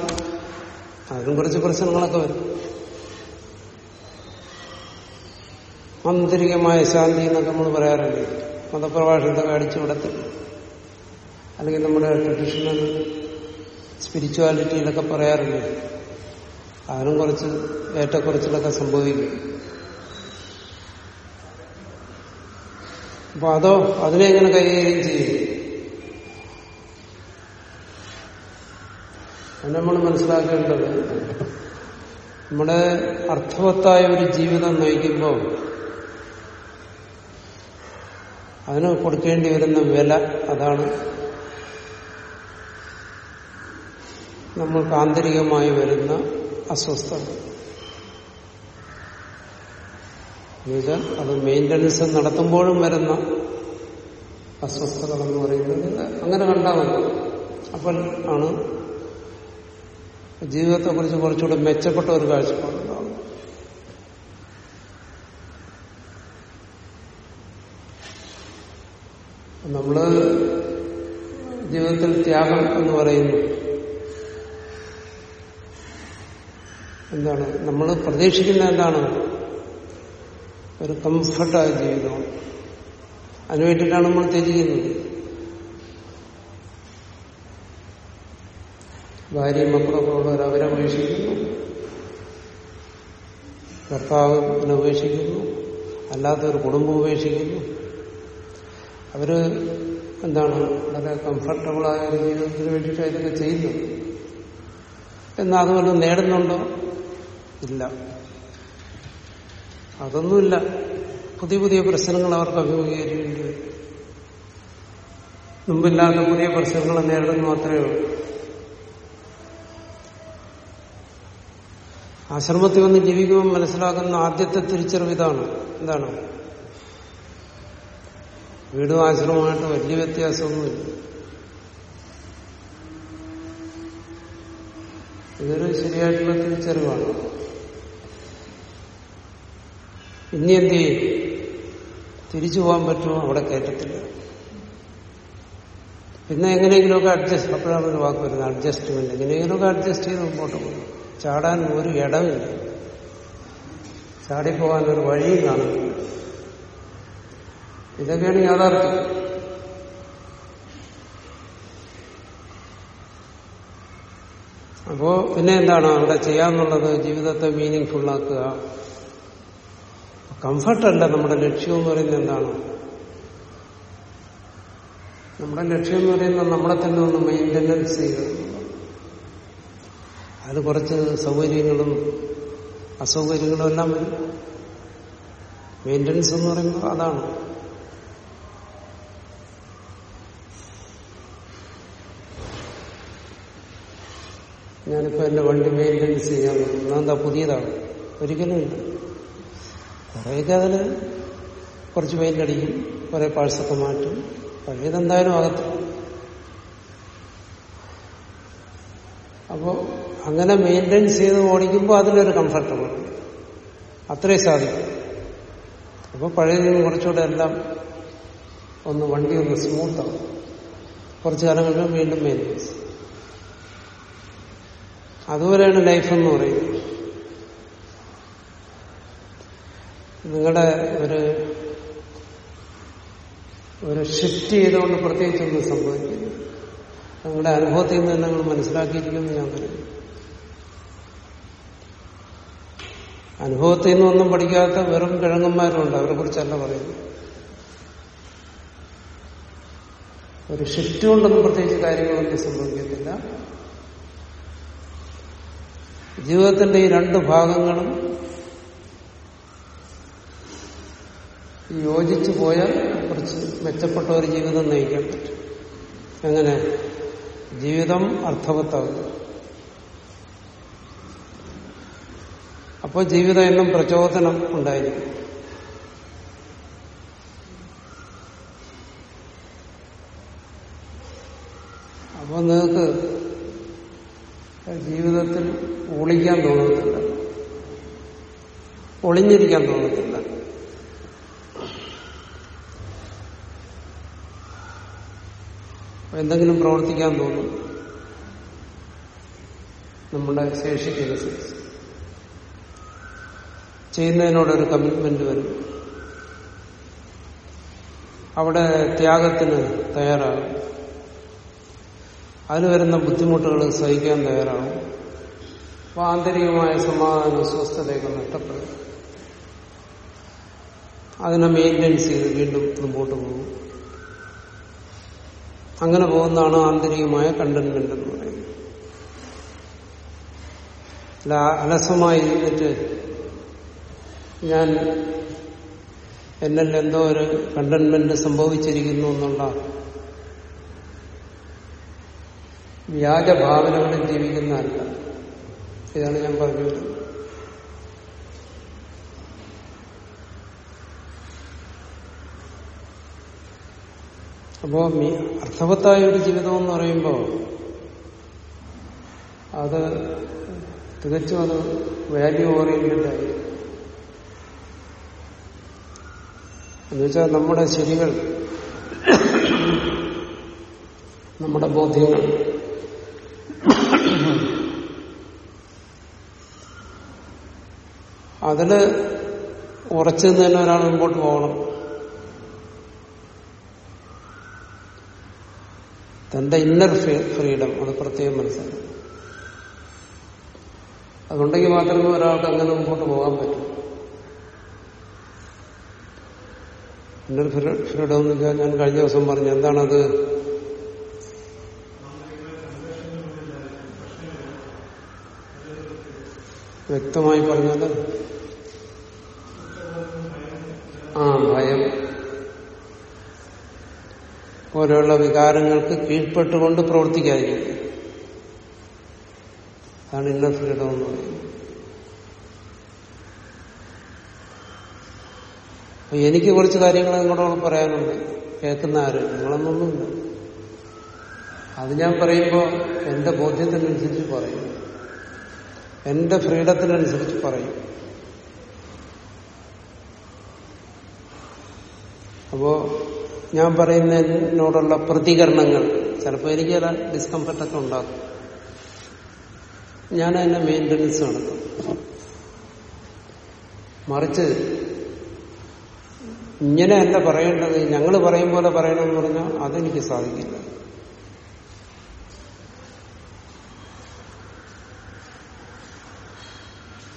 അതിനും കുറച്ച് പ്രശ്നങ്ങളൊക്കെ വരും. ആന്തരികമായ ശാന്തി എന്നൊക്കെ നമ്മൾ പറയാറില്ലേ മതപ്രഭാഷണത്തൊക്കെ അടിച്ചു വിടത്തില്ല. അല്ലെങ്കിൽ നമ്മുടെ ട്രഡീഷണൽ സ്പിരിച്വാലിറ്റിയിലൊക്കെ പറയാറില്ലേ അതിനും കുറച്ച് ഏറ്റക്കുറച്ചിലൊക്കെ സംഭവിക്കും. അപ്പൊ അതോ അതിനെ എങ്ങനെ കൈകാര്യം ചെയ്യും? നമ്മൾ മനസ്സിലാക്കേണ്ടത് നമ്മുടെ അർത്ഥവത്തായ ഒരു ജീവിതം നയിക്കുമ്പോൾ അതിന് കൊടുക്കേണ്ടി വരുന്ന വില അതാണ്. നമ്മൾക്ക് ആന്തരികമായി വരുന്ന അസ്വസ്ഥത. എന്നുവെച്ചാൽ അത് മെയിന്റനൻസ് നടത്തുമ്പോഴും വരുന്ന അസ്വസ്ഥതകളെന്ന് പറയുന്നത് അങ്ങനെ കണ്ടാൽ മതി. അപ്പോൾ ആണ് ജീവിതത്തെക്കുറിച്ച് കുറച്ചുകൂടെ മെച്ചപ്പെട്ട ഒരു കാഴ്ചപ്പാടുണ്ടാവും. നമ്മൾ ജീവിതത്തിൽ ത്യാഗം എന്ന് പറയുന്നു. എന്താണ്? നമ്മൾ പ്രതീക്ഷിക്കുന്ന എന്താണ്? ഒരു കംഫർട്ടായ ജീവിതം. അതിനുവേണ്ടിയിട്ടാണ് നമ്മൾ ത്യജിക്കുന്നത്. ഭാര്യയും മക്കളൊക്കെ ഉള്ളവർ അവരെ ഉപേക്ഷിക്കുന്നു ഭർത്താവിനെ ഉപേക്ഷിക്കുന്നു. അല്ലാത്തൊരു കുടുംബം ഉപേക്ഷിക്കുന്നു. അവർ എന്താണ് വളരെ കംഫർട്ടബിളായ ഒരു ജീവിതത്തിന് വേണ്ടിയിട്ട് ഇതൊക്കെ ചെയ്യുന്നു എന്നാൽ അതുപോലെ നേടുന്നുണ്ടോ? ഇല്ല. അതൊന്നുമില്ല. പുതിയ പുതിയ പ്രശ്നങ്ങൾ അവർക്ക് അഭിമുഖീകരിക്കേണ്ടി വരും. മുമ്പില്ലാത്ത പുതിയ പ്രശ്നങ്ങൾ നേരിടുന്നു മാത്രമേ ഉള്ളൂ. ആശ്രമത്തിൽ വന്ന് ജീവിക്കുമ്പോൾ മനസ്സിലാക്കുന്ന ആദ്യത്തെ തിരിച്ചറിവ് ഇതാണ് എന്താണ്? വീടും ആശ്രമമായിട്ട് വലിയ വ്യത്യാസമൊന്നുമില്ല. ഇതൊരു ശരിയായിട്ടുള്ള തിരിച്ചറിവാണ്. ഇനി എന്ത് ചെയ്യും? തിരിച്ചു പോകാൻ പറ്റുമോ? അവിടെ കയറ്റത്തില്ല. പിന്നെ എങ്ങനെയെങ്കിലുമൊക്കെ അഡ്ജസ്റ്റ് അപ്പോഴാണ് ഒരു വാക്ക് വരുന്നത്. അഡ്ജസ്റ്റ്മെന്റ് എങ്ങനെയെങ്കിലുമൊക്കെ അഡ്ജസ്റ്റ് ചെയ്ത് മുമ്പോട്ട് പോകും ചാടാൻ ഒരു ഇടമില്ല ചാടിപ്പോകാൻ ഒരു വഴിയും കാണുന്നില്ല. ഇതൊക്കെയാണ് യാഥാർത്ഥ്യം. അപ്പോ പിന്നെ എന്താണ്? അവിടെ ചെയ്യാന്നുള്ളത് ജീവിതത്തെ മീനിങ് ഫുള്ളാക്കുക അല്ല നമ്മുടെ ലക്ഷ്യം എന്ന് പറയുന്നത് എന്താണ്? നമ്മുടെ ലക്ഷ്യം എന്ന് പറയുന്നത് നമ്മളെ തന്നെ ഒന്ന് മെയിന്റനൻസ് ചെയ്യുക അത് കുറച്ച് സൗകര്യങ്ങളും അസൗകര്യങ്ങളും എല്ലാം വരും. മെയിന്റനൻസ് എന്ന് പറയുമ്പോൾ അതാണ്. ഞാനിപ്പോ എന്റെ വണ്ടി മെയിന്റനൻസ് ചെയ്യാൻ എന്താ പുതിയതാണ്? ഒരിക്കലും ഇല്ല. കുറേയൊക്കെ അതിന് കുറച്ച് പെയിന്റ് അടിക്കും കുറെ പാഴ്സൊക്കെ മാറ്റും. പഴയതെന്തായാലും അകത്ത് അപ്പോ അങ്ങനെ മെയിന്റെനൻസ് ചെയ്ത് ഓടിക്കുമ്പോൾ അതിലൊരു കംഫർട്ടബിൾ അത്രേ സാധിക്കും. അപ്പോൾ പഴയ കുറച്ചുകൂടെ എല്ലാം ഒന്ന് വണ്ടി ഒന്ന് സ്മൂത്താവും കുറച്ചു കാലം വീണ്ടും മെയിന്റൈൻസ് അതുപോലെയാണ് ലൈഫ് എന്ന് പറയുന്നത്. നിങ്ങളുടെ ഒരു ഒരു ഷിഫ്റ്റ് ചെയ്തുകൊണ്ട് പ്രത്യേകിച്ചൊന്നും സംഭവിക്കില്ല. നിങ്ങളുടെ അനുഭവത്തിൽ നിന്ന് തന്നെ നിങ്ങൾ മനസ്സിലാക്കിയിരിക്കുമെന്ന് ഞാൻ കരുതുന്നു. അനുഭവത്തിൽ നിന്നൊന്നും പഠിക്കാത്ത വെറും കിഴങ്ങന്മാരുണ്ട്. അവരെ കുറിച്ചല്ല പറയുന്നത്. ഒരു ഷിഫ്റ്റ് കൊണ്ടൊന്നും പ്രത്യേകിച്ച് കാര്യങ്ങളൊന്നും സംഭവിക്കത്തില്ല ജീവിതത്തിന്റെ ഈ രണ്ട് ഭാഗങ്ങളും യോജിച്ചു പോയാൽ കുറച്ച് മെച്ചപ്പെട്ട ഒരു ജീവിതം നയിക്കാൻ പറ്റും. എങ്ങനെ? ജീവിതം അർത്ഥവത്താകും അപ്പോൾ ജീവിതം എന്നും പ്രചോദനം ഉണ്ടായിരിക്കും. അപ്പോൾ നിങ്ങൾക്ക് ജീവിതത്തിൽ ഒളിക്കാൻ തോന്നത്തില്ല. ഒളിഞ്ഞിരിക്കാൻ തോന്നത്തില്ല. എന്തെങ്കിലും പ്രവർത്തിക്കാൻ തോന്നും. നമ്മുടെ ശേഷിക്കനുസരിച്ച് ചെയ്യുന്നതിനോടൊരു കമ്മിറ്റ്മെന്റ് വരും. അവിടെ ത്യാഗത്തിന് തയ്യാറാകും. അതിന് വരുന്ന ബുദ്ധിമുട്ടുകൾ സഹിക്കാൻ തയ്യാറാകും. അപ്പൊ ആന്തരികമായ സമാധാന സ്വസ്ഥതയൊക്കെ നഷ്ടപ്പെടും. അതിനെ മെയിന്റെനൻസ് ചെയ്ത് വീണ്ടും മുമ്പോട്ട് പോകും. അങ്ങനെ പോകുന്നതാണ് ആന്തരികമായ കണ്ടന്റ്മെന്റ് എന്ന് പറയുന്നത്. അല്ല അലസമായി ഇരുന്നിട്ട് ഞാൻ എന്നല്ല എന്തോ ഒരു കണ്ടന്റ്മെന്റ് സംഭവിച്ചിരിക്കുന്നു എന്നുള്ള വ്യാജഭാവനകളിൽ ജീവിക്കുന്നതല്ല. ഇതാണ് ഞാൻ പറഞ്ഞു അപ്പോ അർത്ഥവത്തായ ഒരു ജീവിതം എന്ന് പറയുമ്പോൾ അത് തികച്ചും അത് വാല്യൂ ഓറിയന്റഡ് ആയി എന്നുവെച്ചാൽ നമ്മുടെ ശരികൾ നമ്മുടെ ബോധ്യങ്ങൾ. അതിൽ ഉറച്ചു നിന്ന് തന്നെ ഒരാൾ മുമ്പോട്ട് പോകണം. തന്റെ ഇന്നർ ഫ്രീഡം അത് പ്രത്യേകം മനസ്സിലാക്കും അതുണ്ടെങ്കിൽ മാത്രമേ ഒരാൾക്ക് അങ്ങനെ മുമ്പോട്ട് പോകാൻ പറ്റൂ. ഇന്നർ ഫ്രീഡം എന്ന് വെച്ചാൽ ഞാൻ കഴിഞ്ഞ ദിവസം പറഞ്ഞു എന്താണത്? വ്യക്തമായി പറഞ്ഞത്? ആ ഭയം. പോലെയുള്ള വികാരങ്ങൾക്ക് കീഴ്പ്പെട്ടുകൊണ്ട് പ്രവർത്തിക്കാതിരിക്കും അതാണ് ഇന്നർ ഫ്രീഡം എന്ന് പറയുന്നത്. അപ്പൊ എനിക്ക് കുറച്ച് കാര്യങ്ങൾ നിങ്ങളോട് പറയാനുണ്ട്. കേൾക്കുന്ന ആര് നിങ്ങളൊന്നൊന്നുമില്ല. അത് ഞാൻ പറയുമ്പോൾ എന്റെ ബോധ്യത്തിനനുസരിച്ച് പറയും. എന്റെ ഫ്രീഡത്തിനനുസരിച്ച് പറയും. അപ്പോ ഞാൻ പറയുന്നതിനോടുള്ള പ്രതികരണങ്ങൾ ചിലപ്പോൾ എനിക്ക് ചില ഡിസ്കംഫർട്ടൊക്കെ ഉണ്ടാക്കും. ഞാൻ അതിന്റെ മെയിന്റനൻസ് നടത്തും. മറിച്ച് ഇങ്ങനെയല്ല പറയേണ്ടത്? ഞങ്ങൾ പറയും പോലെ പറയണമെന്ന് പറഞ്ഞാൽ അതെനിക്ക് സാധിക്കില്ല.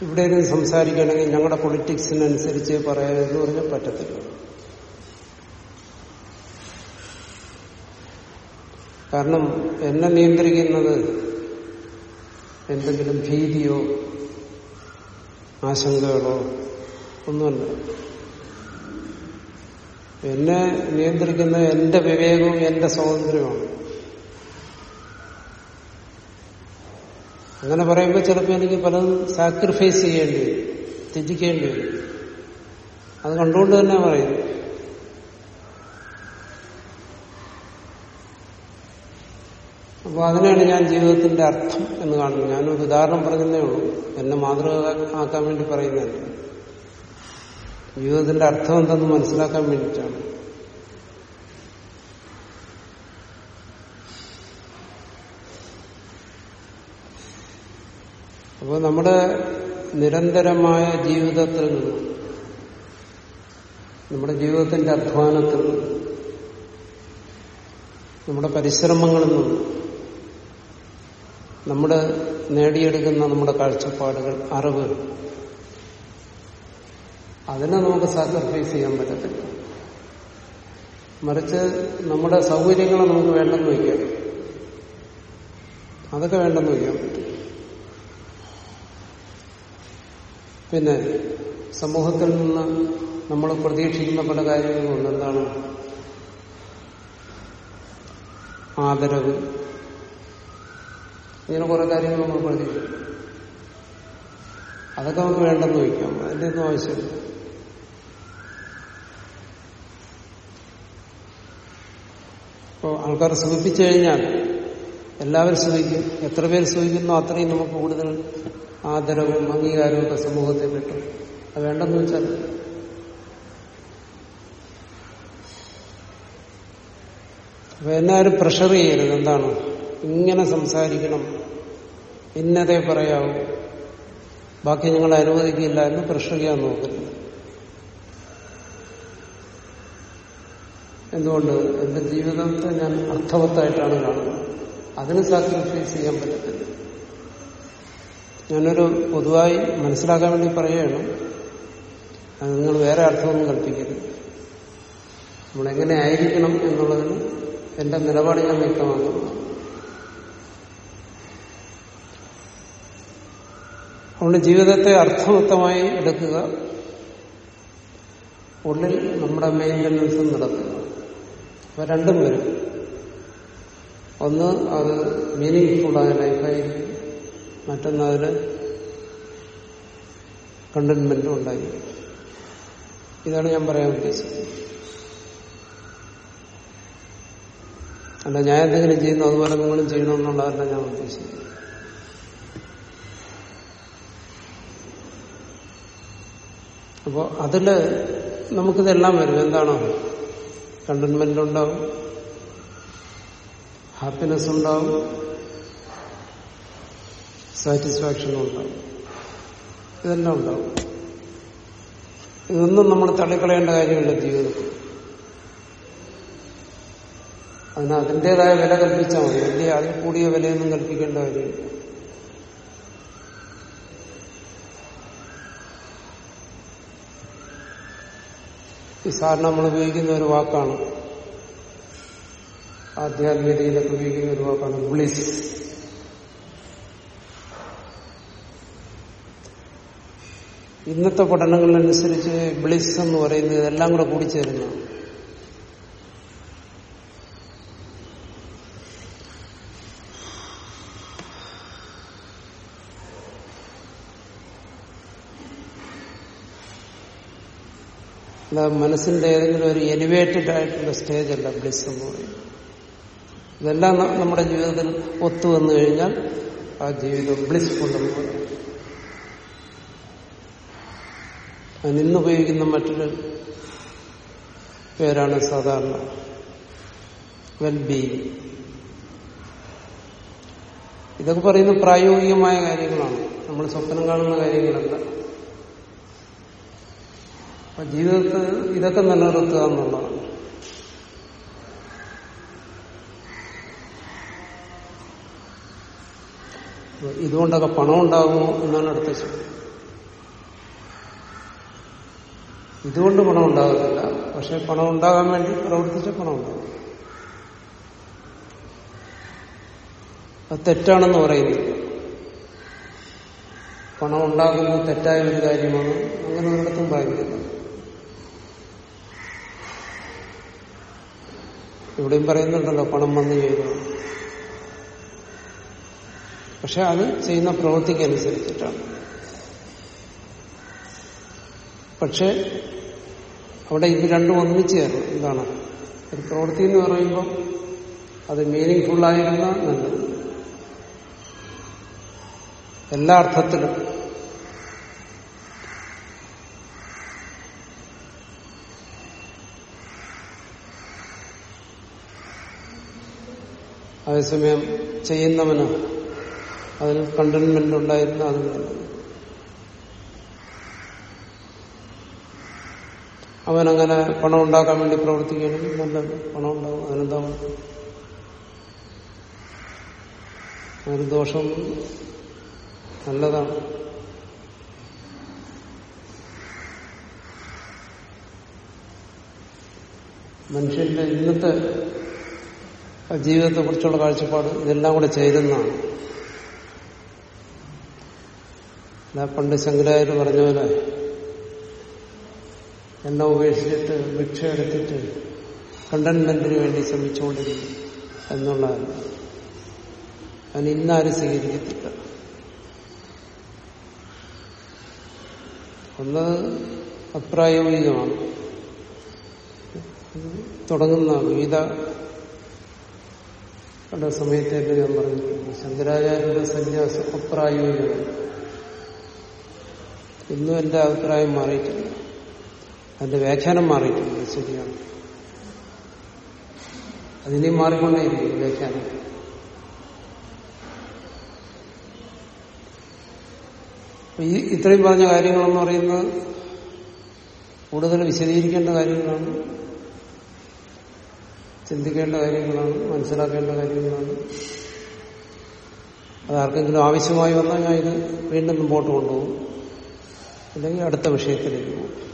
ഇവിടെ ഇരുന്ന് സംസാരിക്കുകയാണെങ്കിൽ ഞങ്ങളുടെ പൊളിറ്റിക്സിനനുസരിച്ച് പറയാമെന്ന് പറഞ്ഞാൽ പറ്റത്തില്ല. കാരണം എന്നെ നിയന്ത്രിക്കുന്നത് എന്തെങ്കിലും ഭീതിയോ ആശങ്കകളോ ഒന്നുമല്ല. എന്നെ നിയന്ത്രിക്കുന്ന എന്റെ വിവേകവും എന്റെ സ്വാതന്ത്ര്യമാണ് അങ്ങനെ പറയുമ്പോൾ ചിലപ്പോൾ എനിക്ക് പലതും സാക്രിഫൈസ് ചെയ്യേണ്ടി വരും ത്യജിക്കേണ്ടി വരും. അത് കണ്ടുകൊണ്ട് തന്നെ പറയുന്നു അപ്പോൾ അതിനാണ് ഞാൻ ജീവിതത്തിന്റെ അർത്ഥം എന്ന് കാണുന്നത്. ഞാനൊരു ഉദാഹരണം പറഞ്ഞതേ ഉള്ളൂ. എന്നെ മാതൃക ആക്കാൻ വേണ്ടി പറയുന്നതല്ല ജീവിതത്തിന്റെ അർത്ഥം എന്തെന്ന് മനസ്സിലാക്കാൻ വേണ്ടിയിട്ടാണ്. അപ്പോൾ നമ്മുടെ നിരന്തരമായ ജീവിതത്തിൽ നിന്ന് നമ്മുടെ ജീവിതത്തിന്റെ അധ്വാനത്തിൽ നിന്ന് നമ്മുടെ പരിശ്രമങ്ങളിൽ നിന്ന് നമ്മുടെ നേടിയെടുക്കുന്ന നമ്മുടെ കാഴ്ചപ്പാടുകൾ അറിവ് അതിനെ നമുക്ക് സാക്രിഫൈസ് ചെയ്യാൻ പറ്റത്തില്ല. മറിച്ച് നമ്മുടെ സൗകര്യങ്ങൾ നമുക്ക് വേണ്ടെന്ന് വയ്ക്കാം. അതൊക്കെ വേണ്ടെന്ന് വയ്ക്കാൻ പറ്റും പിന്നെ സമൂഹത്തിൽ നിന്ന് നമ്മൾ പ്രതീക്ഷിക്കുന്ന പല കാര്യങ്ങളുണ്ട് എന്താണ് ആദരവ്. ഇങ്ങനെ കുറെ കാര്യങ്ങൾ നമ്മൾ പ്രതീക്ഷിക്കും. അതൊക്കെ നമുക്ക് വേണ്ടെന്ന് വയ്ക്കാം. അതിന്റെ ഒന്നും ആവശ്യമില്ല. ആൾക്കാർ സുഖിപ്പിച്ചു കഴിഞ്ഞാൽ എല്ലാവരും സുഖിക്കും എത്ര പേര് സുഖിക്കുന്നോ അത്രയും നമുക്ക് കൂടുതൽ ആദരവും അംഗീകാരവും ഒക്കെ സമൂഹത്തിൽ കിട്ടും. അത് വേണ്ടെന്ന് വെച്ചാൽ അപ്പൊ എന്നാരും പ്രഷർ ചെയ്യരുത്. എന്താണ്? ഇങ്ങനെ സംസാരിക്കണം. ഇന്നതേ പറയാവൂ. ബാക്കി ഞങ്ങൾ അനുവദിക്കില്ല എന്ന് പ്രഷർ ചെയ്യാൻ നോക്കരുത്. എന്തുകൊണ്ട്? എന്റെ ജീവിതത്തെ ഞാൻ അർത്ഥവത്തായിട്ടാണ് കാണുന്നത്. അതിന് സാക്രിഫൈസ് ചെയ്യാൻ പറ്റത്തില്ല. ഞാനൊരു പൊതുവായി മനസ്സിലാക്കാൻ വേണ്ടി പറയുകയാണ്. നിങ്ങൾ വേറെ അർത്ഥമൊന്നും കൽപ്പിക്കരുത്. നമ്മളെങ്ങനെ ആയിരിക്കണം എന്നുള്ളതിന് എന്റെ നിലപാട് ഞാൻ വ്യക്തമാക്കുന്നു. അതുകൊണ്ട് ജീവിതത്തെ അർത്ഥവത്തമായി എടുക്കുക. ഉള്ളിൽ നമ്മുടെ മെയിന്റനൻസ് നടത്തുക അപ്പൊ രണ്ടും വരും. ഒന്ന് അത് മീനിങ് ഫുള്ളായ ലൈഫായിരിക്കും മറ്റൊന്ന് അതിൽ കണ്ടന്റ്മെന്റും ഉണ്ടായിരിക്കും. ഇതാണ് ഞാൻ പറയാൻ ഉദ്ദേശിച്ചത്. അല്ല ഞാൻ എന്തെങ്കിലും ചെയ്യുന്നു അതുപോലെ നിങ്ങളും ചെയ്യണമെന്നുള്ളതല്ല ഞാൻ ഉദ്ദേശിച്ചത്. അപ്പോൾ അതിൽ നമുക്കിതെല്ലാം വരും. എന്താണോ? കണ്ടൻമെന്റ് ഉണ്ടാവും ഹാപ്പിനെസ് ഉണ്ടാവും. സാറ്റിസ്ഫാക്ഷനും ഉണ്ടാവും. ഇതെല്ലാം ഉണ്ടാവും. ഇതൊന്നും നമ്മൾ തള്ളിക്കളയേണ്ട കാര്യമില്ല ജീവിതത്തിൽ. അതിന് അതിന്റെതായ വില കൽപ്പിച്ചാൽ മതി. വലിയ അതിൽ കൂടിയ വിലയൊന്നും കൽപ്പിക്കേണ്ട കാര്യമില്ല. ഈ സാറിന് നമ്മൾ ഉപയോഗിക്കുന്ന ഒരു വാക്കാണ്. ആധ്യാത്മികതയിലൊക്കെ ഉപയോഗിക്കുന്ന ഒരു വാക്കാണ് ബ്ലിസ് ഇന്നത്തെ പഠനങ്ങളനുസരിച്ച് ബ്ലിസ് എന്ന് പറയുന്നത് ഇതെല്ലാം കൂടെ കൂടിച്ചേരുന്നതാണ് അല്ല മനസ്സിന്റെ ഏതെങ്കിലും ഒരു എലിവേറ്റഡ് ആയിട്ടുള്ള സ്റ്റേജ് അല്ല ബ്ലിസ് എന്ന് പറയുന്നത്. ഇതെല്ലാം നമ്മുടെ ജീവിതത്തിൽ ഒത്തു വന്നു കഴിഞ്ഞാൽ ആ ജീവിതം ബ്ലിസ്ഫുൾ എന്ന് പറയും ഉപയോഗിക്കുന്ന മറ്റൊരു പേരാണ് സാധാരണ വെൽബീയിങ് ഇതൊക്കെ പറയുന്ന പ്രായോഗികമായ കാര്യങ്ങളാണ്. നമ്മൾ സ്വപ്നം കാണുന്ന കാര്യങ്ങളല്ല. അപ്പൊ ജീവിതത്തിൽ ഇതൊക്കെ നിലനിർത്തുക എന്നുള്ളതാണ്. ഇതുകൊണ്ടൊക്കെ പണം ഉണ്ടാകുമോ എന്നാണ് അടുത്ത ചോദ്യം. ഇതുകൊണ്ട് പണം ഉണ്ടാകത്തില്ല. പക്ഷെ പണം ഉണ്ടാകാൻ വേണ്ടി പ്രവർത്തിച്ച പണം ഉണ്ടാകും. അത് തെറ്റാണെന്ന് പറയുന്നില്ല. പണം ഉണ്ടാകുന്നത് തെറ്റായ ഒരു കാര്യമാണ്. അങ്ങനെ ഒരിടത്തും പറയുന്നില്ല. ഇവിടെയും പറയുന്നുണ്ടല്ലോ പണം വന്നു ചെയ്തു പക്ഷെ അത് ചെയ്യുന്ന പ്രവൃത്തിക്ക് അനുസരിച്ചിട്ടാണ് പക്ഷെ അവിടെ ഇത് രണ്ടും ഒന്നിച്ചു ചേർന്നു. എന്താണ്? ഒരു പ്രവൃത്തി എന്ന് പറയുമ്പോൾ അത് മീനിങ് ഫുള്ളായിരുന്ന നല്ലത്. എല്ലാ അർത്ഥത്തിലും അതേസമയം ചെയ്യുന്നവന് അതിൽ കണ്ടൻമെന്റ് ഉണ്ടായിരുന്ന അത് അവനങ്ങനെ പണം ഉണ്ടാക്കാൻ വേണ്ടി പ്രവർത്തിക്കണം നല്ല പണം ഉണ്ടാവും. അതിനെന്താ? അതിന് ദോഷം നല്ലതാണ്. മനുഷ്യന്റെ ഇന്നത്തെ ജീവിതത്തെ കുറിച്ചുള്ള കാഴ്ചപ്പാട് ഇതെല്ലാം കൂടെ ചേരുന്നതാണ് പണ്ട് ശങ്കരാചാര്യ പറഞ്ഞ പോലെ എല്ലാം ഉപേക്ഷിച്ചിട്ട് ഭിക്ഷ എടുത്തിട്ട് കണ്ടൻമെന്റിന് വേണ്ടി ശ്രമിച്ചുകൊണ്ടിരിക്കും എന്നുള്ള അതിന് ഇന്നാരും സ്വീകരിക്കത്തില്ല. ഒന്ന് അപ്രായോഗികമാണ്. തുടങ്ങുന്ന ഗീത യുടെ സമയത്തേക്ക് ഞാൻ പറഞ്ഞിട്ടുണ്ട് ശങ്കരാചാര്യന്റെ സന്യാസ അപ്രായോഗികമാണ് ഇന്നും എന്റെ അഭിപ്രായം മാറിയിട്ടില്ല. അതിന്റെ വ്യാഖ്യാനം മാറിയിട്ടില്ല ശരിയാണ്. അതിനെ മാറിക്കൊണ്ടേയിരിക്കും വ്യാഖ്യാനം. ഈ ഇത്രയും പറഞ്ഞ കാര്യങ്ങളെന്ന് പറയുന്നത് കൂടുതൽ വിശദീകരിക്കേണ്ട കാര്യങ്ങളാണ്. ചിന്തിക്കേണ്ട കാര്യങ്ങളാണ് മനസ്സിലാക്കേണ്ട കാര്യങ്ങളാണ് അതാർക്കെങ്കിലും ആവശ്യമായി വന്നാൽ ഞാൻ ഇത് വീണ്ടും മുമ്പോട്ട് കൊണ്ടുപോകും. അല്ലെങ്കിൽ അടുത്ത വിഷയത്തിലേക്ക് പോകും.